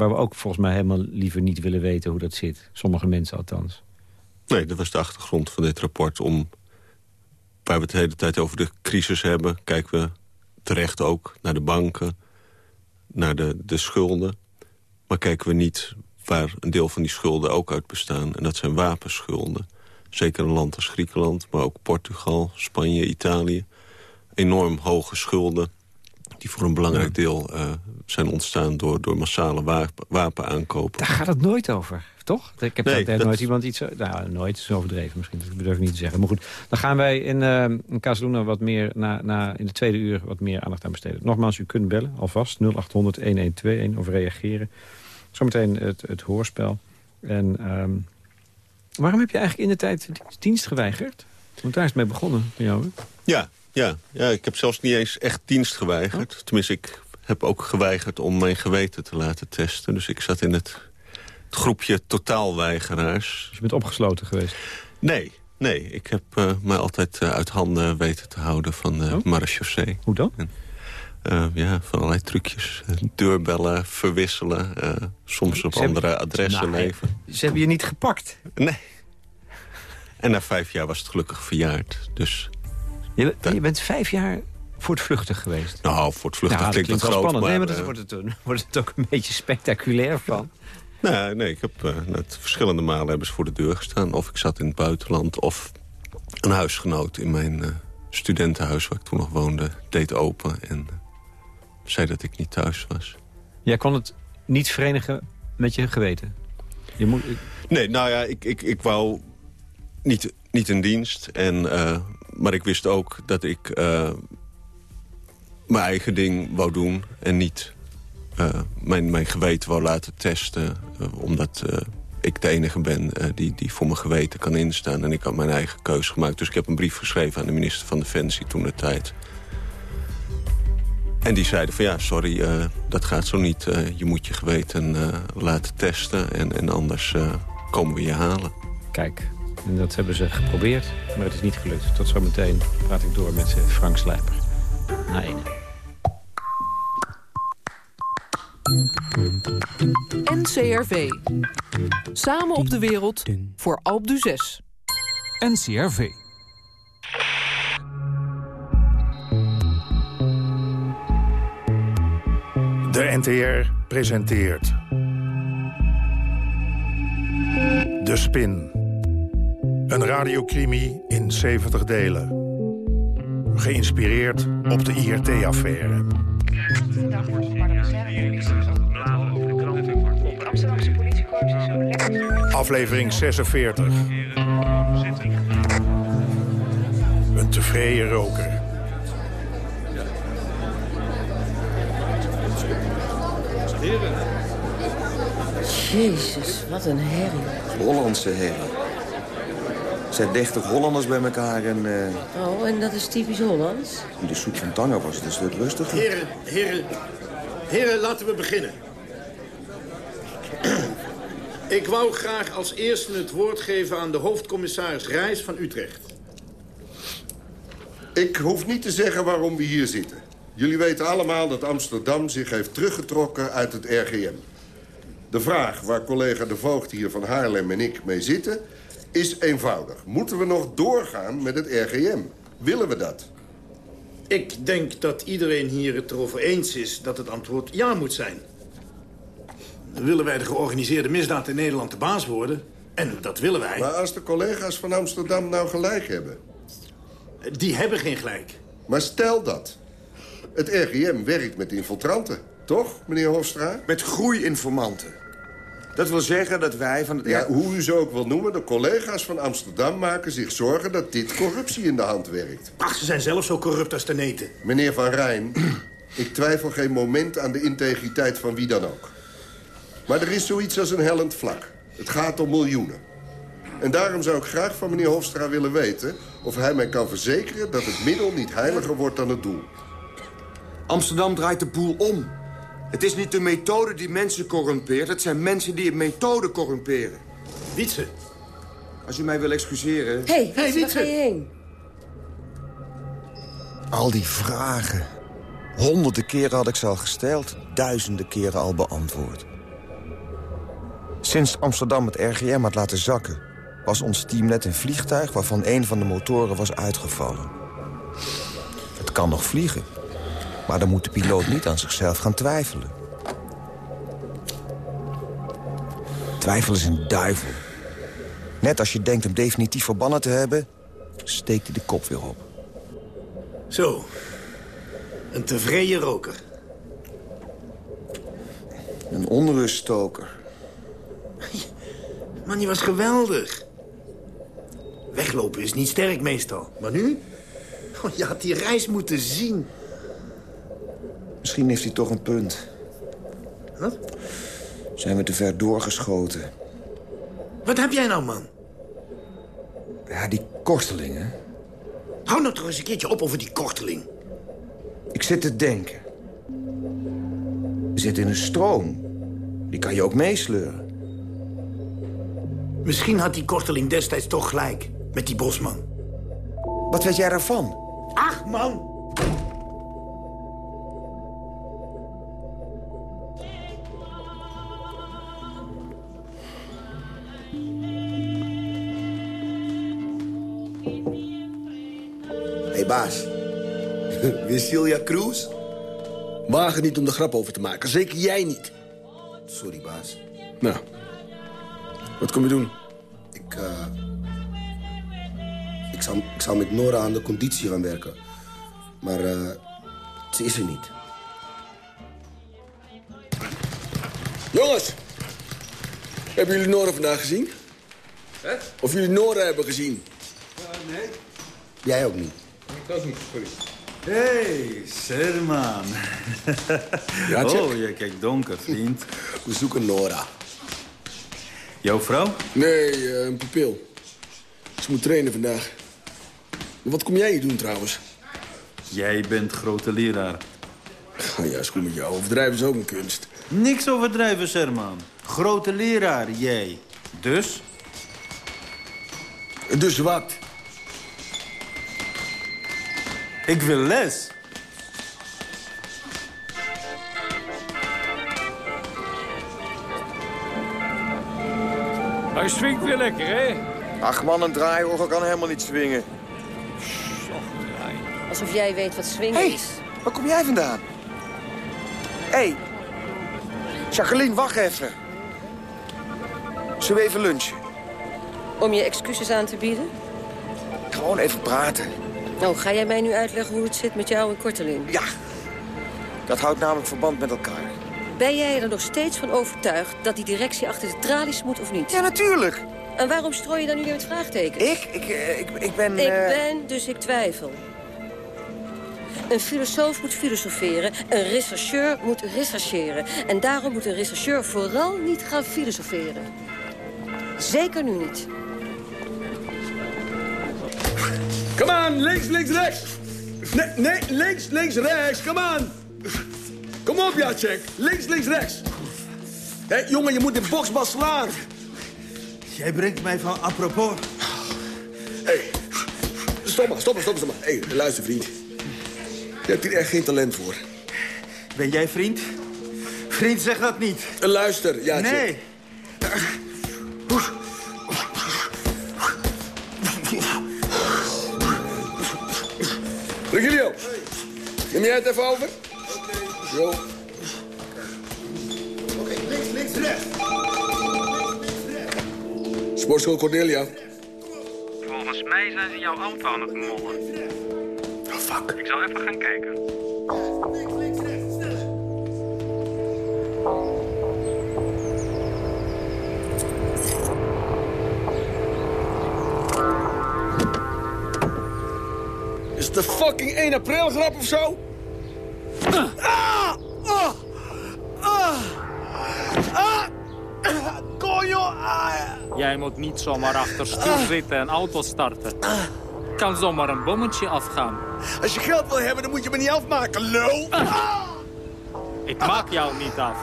Speaker 3: Waar we ook volgens mij helemaal liever niet willen weten hoe dat zit. Sommige mensen althans.
Speaker 4: Nee, dat was de achtergrond van dit rapport. Om, waar we het de hele tijd over de crisis hebben... kijken we terecht ook naar de banken, naar de, de schulden. Maar kijken we niet waar een deel van die schulden ook uit bestaan. En dat zijn wapenschulden. Zeker een land als Griekenland, maar ook Portugal, Spanje, Italië. Enorm hoge schulden die voor een belangrijk deel uh, zijn ontstaan door, door massale wapen, wapenaankopen.
Speaker 3: Daar gaat het nooit over, toch? Ik heb nee, daar dat... nooit iemand iets... Nou, nooit, is overdreven misschien, dat durf ik niet te zeggen. Maar goed, dan gaan wij in, uh, in Casaluna wat meer, na, na, in de tweede uur wat meer aandacht aan besteden. Nogmaals, u kunt bellen, alvast, 0800-1121 of reageren. Zometeen het, het hoorspel. En um, waarom heb je eigenlijk in de tijd dienst geweigerd? Want daar is het mee begonnen, van jou, hè?
Speaker 4: Ja, ja, ja, ik heb zelfs niet eens echt dienst geweigerd. Oh. Tenminste, ik heb ook geweigerd om mijn geweten te laten testen. Dus ik zat in het groepje totaalweigeraars.
Speaker 3: Dus je bent opgesloten geweest?
Speaker 4: Nee, nee. Ik heb uh, me altijd uh, uit handen weten te houden van de oh? marechaussee.
Speaker 3: Hoe dan?
Speaker 4: En, uh, ja, van allerlei trucjes. Deurbellen, verwisselen. soms op andere hebben, adressen
Speaker 3: nou,
Speaker 4: leven.
Speaker 3: Ze hebben je niet gepakt?
Speaker 4: Nee. En na vijf jaar was het gelukkig verjaard. Dus
Speaker 3: je, je bent vijf jaar voor het vluchtig geweest?
Speaker 4: Nou, voor het vluchtig ja, klinkt,
Speaker 3: dat
Speaker 4: groot.
Speaker 3: spannend.
Speaker 4: Maar,
Speaker 3: nee, maar daar wordt, het, wordt het ook een beetje spectaculair van.
Speaker 4: Nee, nee ik heb uh, net verschillende malen hebben ze voor de deur gestaan. Of ik zat in het buitenland, of een huisgenoot in mijn uh, studentenhuis... waar ik toen nog woonde, deed open en uh, zei dat ik niet thuis was.
Speaker 3: Jij kon het niet verenigen met je geweten? Je moet...
Speaker 4: Nee, nou ja, ik, ik, ik wou niet, niet in dienst. En, maar ik wist ook dat ik mijn eigen ding wou doen en niet uh, mijn, mijn geweten wou laten testen. Uh, omdat ik de enige ben die, die voor mijn geweten kan instaan. En ik had mijn eigen keuze gemaakt. Dus ik heb een brief geschreven aan de minister van Defensie toen de tijd. En die zeiden van ja, sorry, dat gaat zo niet. je moet je geweten laten testen en, en anders komen we je halen.
Speaker 3: Kijk, en dat hebben ze geprobeerd, maar het is niet gelukt. Tot zometeen praat ik door met Frank Slijper. Na ene.
Speaker 7: NCRV. Samen op de wereld voor Alp du 6.
Speaker 8: NCRV.
Speaker 9: De NTR presenteert... De Spin. Een radiocrimi in 70 delen. Geïnspireerd op de IRT-affaire. Aflevering 46. Een tevreden roker.
Speaker 10: Jezus, wat een herrie.
Speaker 11: Hollandse herrie. Zijn 30 Hollanders bij elkaar en... Uh...
Speaker 10: Oh, en dat is typisch Hollands?
Speaker 11: In de soep van Tanger was het een stuk rustiger.
Speaker 12: Heren, heren, heren, laten we beginnen. Ik wou graag als eerste het woord geven aan de hoofdcommissaris Reis van Utrecht.
Speaker 13: Ik hoef niet te zeggen waarom we hier zitten. Jullie weten allemaal dat Amsterdam zich heeft teruggetrokken uit het RGM. De vraag waar collega De Voogd hier van Haarlem en ik mee zitten... is eenvoudig. Moeten we nog doorgaan met het RGM? Willen we dat?
Speaker 12: Ik denk dat iedereen hier het erover eens is dat het antwoord ja moet zijn. Willen wij de georganiseerde misdaad in Nederland de baas worden? En dat willen wij.
Speaker 13: Maar als de collega's van Amsterdam nou gelijk hebben?
Speaker 12: Die hebben geen gelijk.
Speaker 13: Maar stel dat. Het RGM werkt met infiltranten, toch, meneer Hofstra?
Speaker 11: Met groeiinformanten. Dat wil zeggen dat wij van het...
Speaker 13: Ja, hoe u ze ook wil noemen, de collega's van Amsterdam maken zich zorgen dat dit corruptie in de hand werkt.
Speaker 12: Ach, ze zijn zelf zo corrupt als te neten.
Speaker 13: Meneer Van Rijn, ik twijfel geen moment aan de integriteit van wie dan ook. Maar er is zoiets als een hellend vlak. Het gaat om miljoenen. En daarom zou ik graag van meneer Hofstra willen weten... of hij mij kan verzekeren dat het middel niet heiliger wordt dan het doel.
Speaker 11: Amsterdam draait de boel om. Het is niet de methode die mensen corrumpeert. Het zijn mensen die een methode corrumperen.
Speaker 12: Wietse.
Speaker 11: Als u mij wil excuseren...
Speaker 10: Hé, hey, hey, waar ga je heen?
Speaker 11: Al die vragen. Honderden keren had ik ze al gesteld. Duizenden keren al beantwoord. Sinds Amsterdam het RGM had laten zakken... was ons team net een vliegtuig waarvan een van de motoren was uitgevallen. Het kan nog vliegen. Maar dan moet de piloot niet aan zichzelf gaan twijfelen. Twijfel is een duivel. Net als je denkt hem definitief verbannen te hebben... steekt hij de kop weer op.
Speaker 12: Zo. Een tevreden roker.
Speaker 11: Een onruststoker.
Speaker 12: Man, die was geweldig. Weglopen is niet sterk meestal. Maar nu? Oh, je had die reis moeten zien.
Speaker 11: Misschien heeft hij toch een punt.
Speaker 12: Wat?
Speaker 11: Zijn we te ver doorgeschoten.
Speaker 12: Wat heb jij nou, man?
Speaker 11: Ja, die kortelingen.
Speaker 12: Hou nou toch eens een keertje op over die korteling.
Speaker 11: Ik zit te denken. We zitten in een stroom. Die kan je ook meesleuren.
Speaker 12: Misschien had die korteling destijds toch gelijk. Met die bosman.
Speaker 11: Wat weet jij ervan?
Speaker 12: Ach, man!
Speaker 8: Weer Celia Cruz? Waag het niet om de grap over te maken, zeker jij niet.
Speaker 11: Sorry, baas.
Speaker 8: Nou, wat kom je doen?
Speaker 11: Ik, eh ik, zal, ik zal met Nora aan de conditie gaan werken. Maar eh ze is er niet.
Speaker 8: Jongens, hebben jullie Nora vandaag gezien?
Speaker 14: Hè?
Speaker 8: Of jullie Nora hebben gezien?
Speaker 14: nee.
Speaker 11: Jij ook niet.
Speaker 14: Ik ook niet, sorry.
Speaker 15: Hey, Serman.
Speaker 8: Ja,
Speaker 15: oh, jij kijkt donker, vriend.
Speaker 8: We zoeken Nora.
Speaker 15: Jouw vrouw?
Speaker 8: Nee, eh, een pupil. Ze moet trainen vandaag. Wat kom jij hier doen trouwens?
Speaker 15: Jij bent grote leraar.
Speaker 8: Juist goed met jou. Overdrijven is ook een kunst.
Speaker 15: Niks overdrijven, Serman. Grote leraar, jij. Dus?
Speaker 8: Dus wat?
Speaker 15: Ik wil les.
Speaker 16: Hij swingt weer lekker, hè?
Speaker 11: Ach man, een draaiorgel kan helemaal niet swingen.
Speaker 10: Alsof jij weet wat swingen
Speaker 11: Hey,
Speaker 10: is.
Speaker 11: waar kom jij vandaan? Hé, hey, Jacqueline, wacht even. Zullen we even lunchen?
Speaker 10: Om je excuses aan te bieden?
Speaker 11: Gewoon even praten.
Speaker 10: Nou, ga jij mij nu uitleggen hoe het zit met jou en Korteling?
Speaker 11: Ja. Dat houdt namelijk verband met elkaar.
Speaker 10: Ben jij er nog steeds van overtuigd dat die directie achter de tralies moet of niet?
Speaker 11: Ja, natuurlijk.
Speaker 10: En waarom strooi je dan nu weer met vraagtekens?
Speaker 11: Ik? Ik, eh, ik, ik ben...
Speaker 10: Ik
Speaker 11: eh,
Speaker 10: ben, dus ik twijfel. Een filosoof moet filosoferen, een rechercheur moet rechercheren. En daarom moet een rechercheur vooral niet gaan filosoferen. Zeker nu niet.
Speaker 8: Kom aan, links, links, rechts. Nee, nee, links, links, rechts. Kom aan. Kom op, Jacek. Links, links, rechts. Hé, jongen, je moet de boksbal slaan.
Speaker 15: Jij brengt mij van apropos.
Speaker 8: Hé, hey, stop maar, stop maar, stop maar. Stop maar. Hé, hey, luister, vriend. Je hebt hier echt geen talent voor.
Speaker 15: Ben jij vriend? Vriend, zeg dat niet.
Speaker 8: En luister, Jacek.
Speaker 15: Nee.
Speaker 8: Regilio, neem jij het even over? Jo.
Speaker 13: Oké, links, links, rechts.
Speaker 8: Sportschool Cordelia.
Speaker 17: Volgens mij zijn ze jouw auto aan het mollen.
Speaker 8: Oh, fuck.
Speaker 17: Ik zal even gaan kijken.
Speaker 8: Is het een fucking 1 april grap of zo?
Speaker 15: Ah! Ah! Ah! Ah! Ah!
Speaker 16: Jij moet niet zomaar achter stuur zitten en auto starten. Kan zomaar een bommetje afgaan.
Speaker 15: Als je geld wil hebben, dan moet je me niet afmaken, lul. Ah!
Speaker 16: Ik maak jou niet af.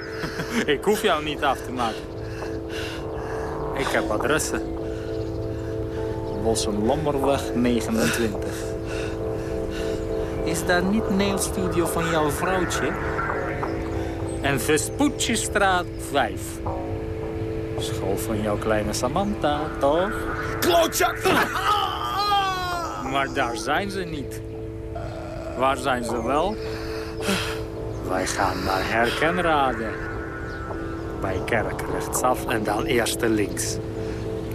Speaker 16: Ik hoef jou niet af te maken. Ik heb adressen. Bossen Lommerweg 29. Is daar niet nailstudio van jouw vrouwtje? En Vespuccistraat 5. School van jouw kleine Samantha, toch?
Speaker 15: Klootzak!
Speaker 16: Maar daar zijn ze niet. Waar zijn ze wel? Wij gaan naar Herkenrade. Bij kerk rechtsaf en dan eerste links.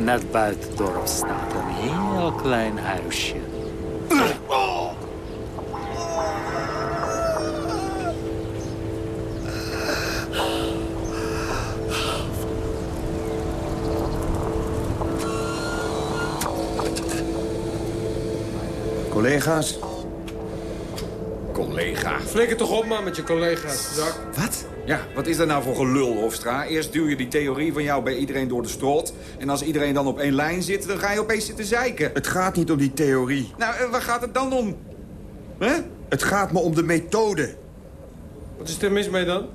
Speaker 16: Net buiten het dorp staat een heel klein huisje.
Speaker 11: Collega's?
Speaker 14: Collega. Flikker toch op, man, met je collega's. Zak.
Speaker 18: Wat? Ja, wat is dat nou voor gelul, Hofstra? Eerst duw je die theorie van jou bij iedereen door de strot. En als iedereen dan op één lijn zit, dan ga je opeens zitten zeiken.
Speaker 11: Het gaat niet om die theorie.
Speaker 18: Nou, eh, waar gaat het dan om? Hè?
Speaker 11: Het gaat me om de methode.
Speaker 14: Wat is er mis mee dan?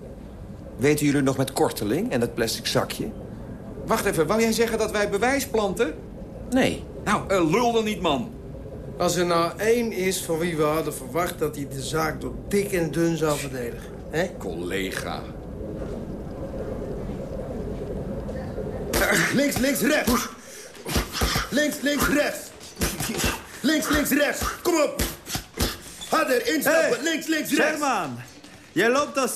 Speaker 11: Weten jullie nog met korteling en dat plastic zakje?
Speaker 18: Wacht even, wou jij zeggen dat wij bewijs planten?
Speaker 19: Nee.
Speaker 18: Nou, uh, lul dan niet, man.
Speaker 8: Als er nou één is van wie we hadden verwacht... dat hij de zaak door dik en dun zou verdedigen. hè?
Speaker 18: Collega.
Speaker 14: Links, links, rechts. Links, links, rechts. Links, links, rechts. Kom op. Harder, instappen. links, links, rechts.
Speaker 15: Sherman, jij loopt als...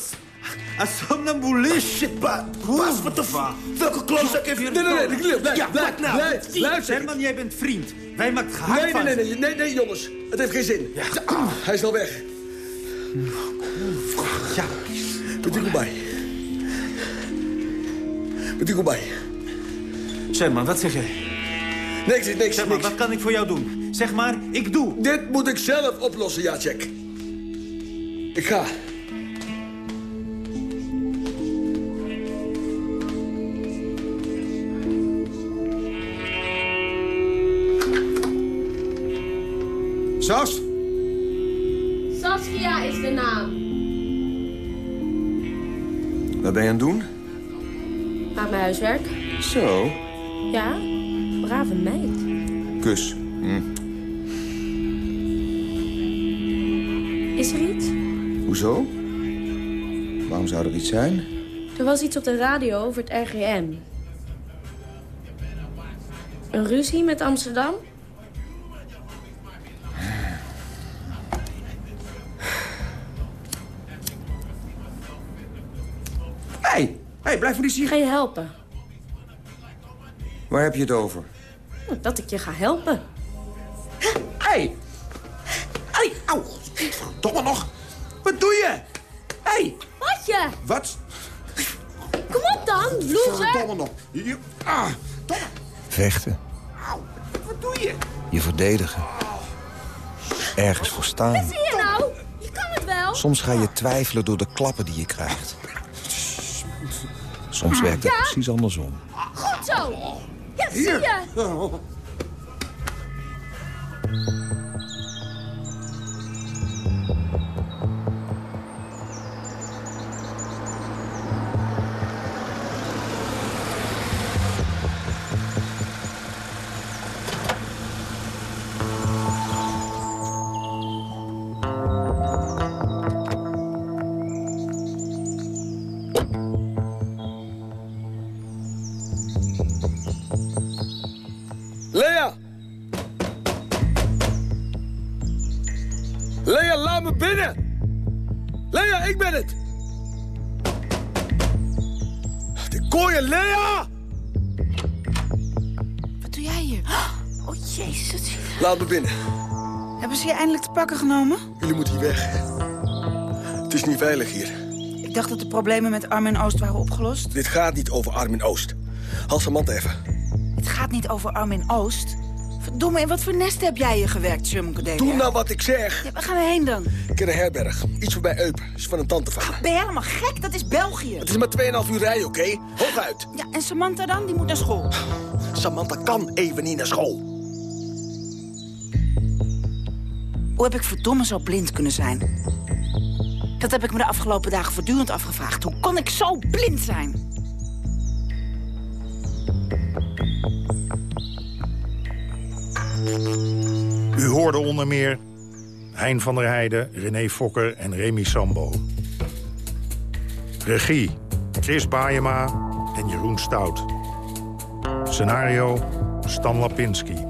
Speaker 15: als somnambulist.
Speaker 14: Shit, pa. Pas, wat de f... Welke klootzak heeft je...
Speaker 8: Nee, nee, nee, nee, blijf,
Speaker 14: Ja,
Speaker 8: blijf,
Speaker 14: nou?
Speaker 8: blijf, luister.
Speaker 15: Sherman, jij bent vriend. Wij maken gehakt
Speaker 8: Nee,
Speaker 15: van
Speaker 8: nee, nee, nee, nee, nee, jongens. Het heeft geen zin. Ah, hij is al weg.
Speaker 15: Ja.
Speaker 8: Bedoel bij. Bedoel bij.
Speaker 15: Sherman, wat zeg jij?
Speaker 8: Niks, niks,
Speaker 15: Sherman,
Speaker 8: niks.
Speaker 15: wat kan ik voor jou doen? Zeg maar, ik doe.
Speaker 8: Dit moet ik zelf oplossen, Jacek. Ik ga.
Speaker 19: Sas?
Speaker 20: Saskia is de naam.
Speaker 11: Wat ben je aan het doen?
Speaker 20: Maak mijn huiswerk.
Speaker 11: Zo,
Speaker 20: Ja, brave meid.
Speaker 11: kus. Hm.
Speaker 20: Is er iets?
Speaker 11: Hoezo? Waarom zou er iets zijn?
Speaker 20: Er was iets op de radio over het RGM. Een ruzie met Amsterdam?
Speaker 19: Hé, hey, hey, blijf voor die sigaret.
Speaker 20: Ga je helpen?
Speaker 11: Waar heb je het over?
Speaker 20: Dat ik je ga helpen.
Speaker 19: Hé. Hey. Hey, au. Domme nog. Wat doe je? Hé. Hey.
Speaker 20: Wat je?
Speaker 19: Wat?
Speaker 20: Kom op dan, loser!
Speaker 19: Domme nog. Je- Ah, domme.
Speaker 11: Vechten.
Speaker 19: Wat doe je?
Speaker 11: Je verdedigen. Ergens voor staan.
Speaker 20: Zie je nou? Je kan het wel.
Speaker 11: Soms ga je twijfelen door de klappen die je krijgt. Soms werkt het
Speaker 20: Ja?
Speaker 11: precies andersom.
Speaker 20: Goed zo. Ja, zie je?
Speaker 8: Laat me binnen.
Speaker 21: Hebben ze je eindelijk te pakken genomen?
Speaker 8: Jullie moeten hier weg. Het is niet veilig hier.
Speaker 21: Ik dacht dat de problemen met Armin Oost waren opgelost.
Speaker 8: Dit gaat niet over Armin Oost. Haal Samantha even.
Speaker 21: Het gaat niet over Armin Oost. Verdomme, in wat voor nest heb jij hier gewerkt, Cordelia?
Speaker 8: Doe nou wat ik zeg.
Speaker 21: Ja, waar gaan we heen dan?
Speaker 8: Ik ken een herberg. Iets voorbij Eup. Is van een tante van me.
Speaker 21: Ben je helemaal gek? Dat is België.
Speaker 8: Het is maar 2,5 uur rijden, oké? Hooguit.
Speaker 21: Ja, en Samantha dan? Die moet naar school.
Speaker 8: Samantha kan even niet naar school.
Speaker 21: Hoe heb ik verdomme zo blind kunnen zijn? Dat heb ik me de afgelopen dagen voortdurend afgevraagd. Hoe kon ik zo blind zijn?
Speaker 9: U hoorde onder meer Hein van der Heijden, René Fokker en Remy Sambo. Regie Chris Baayema en Jeroen Stout. Scenario Stan Lapinski.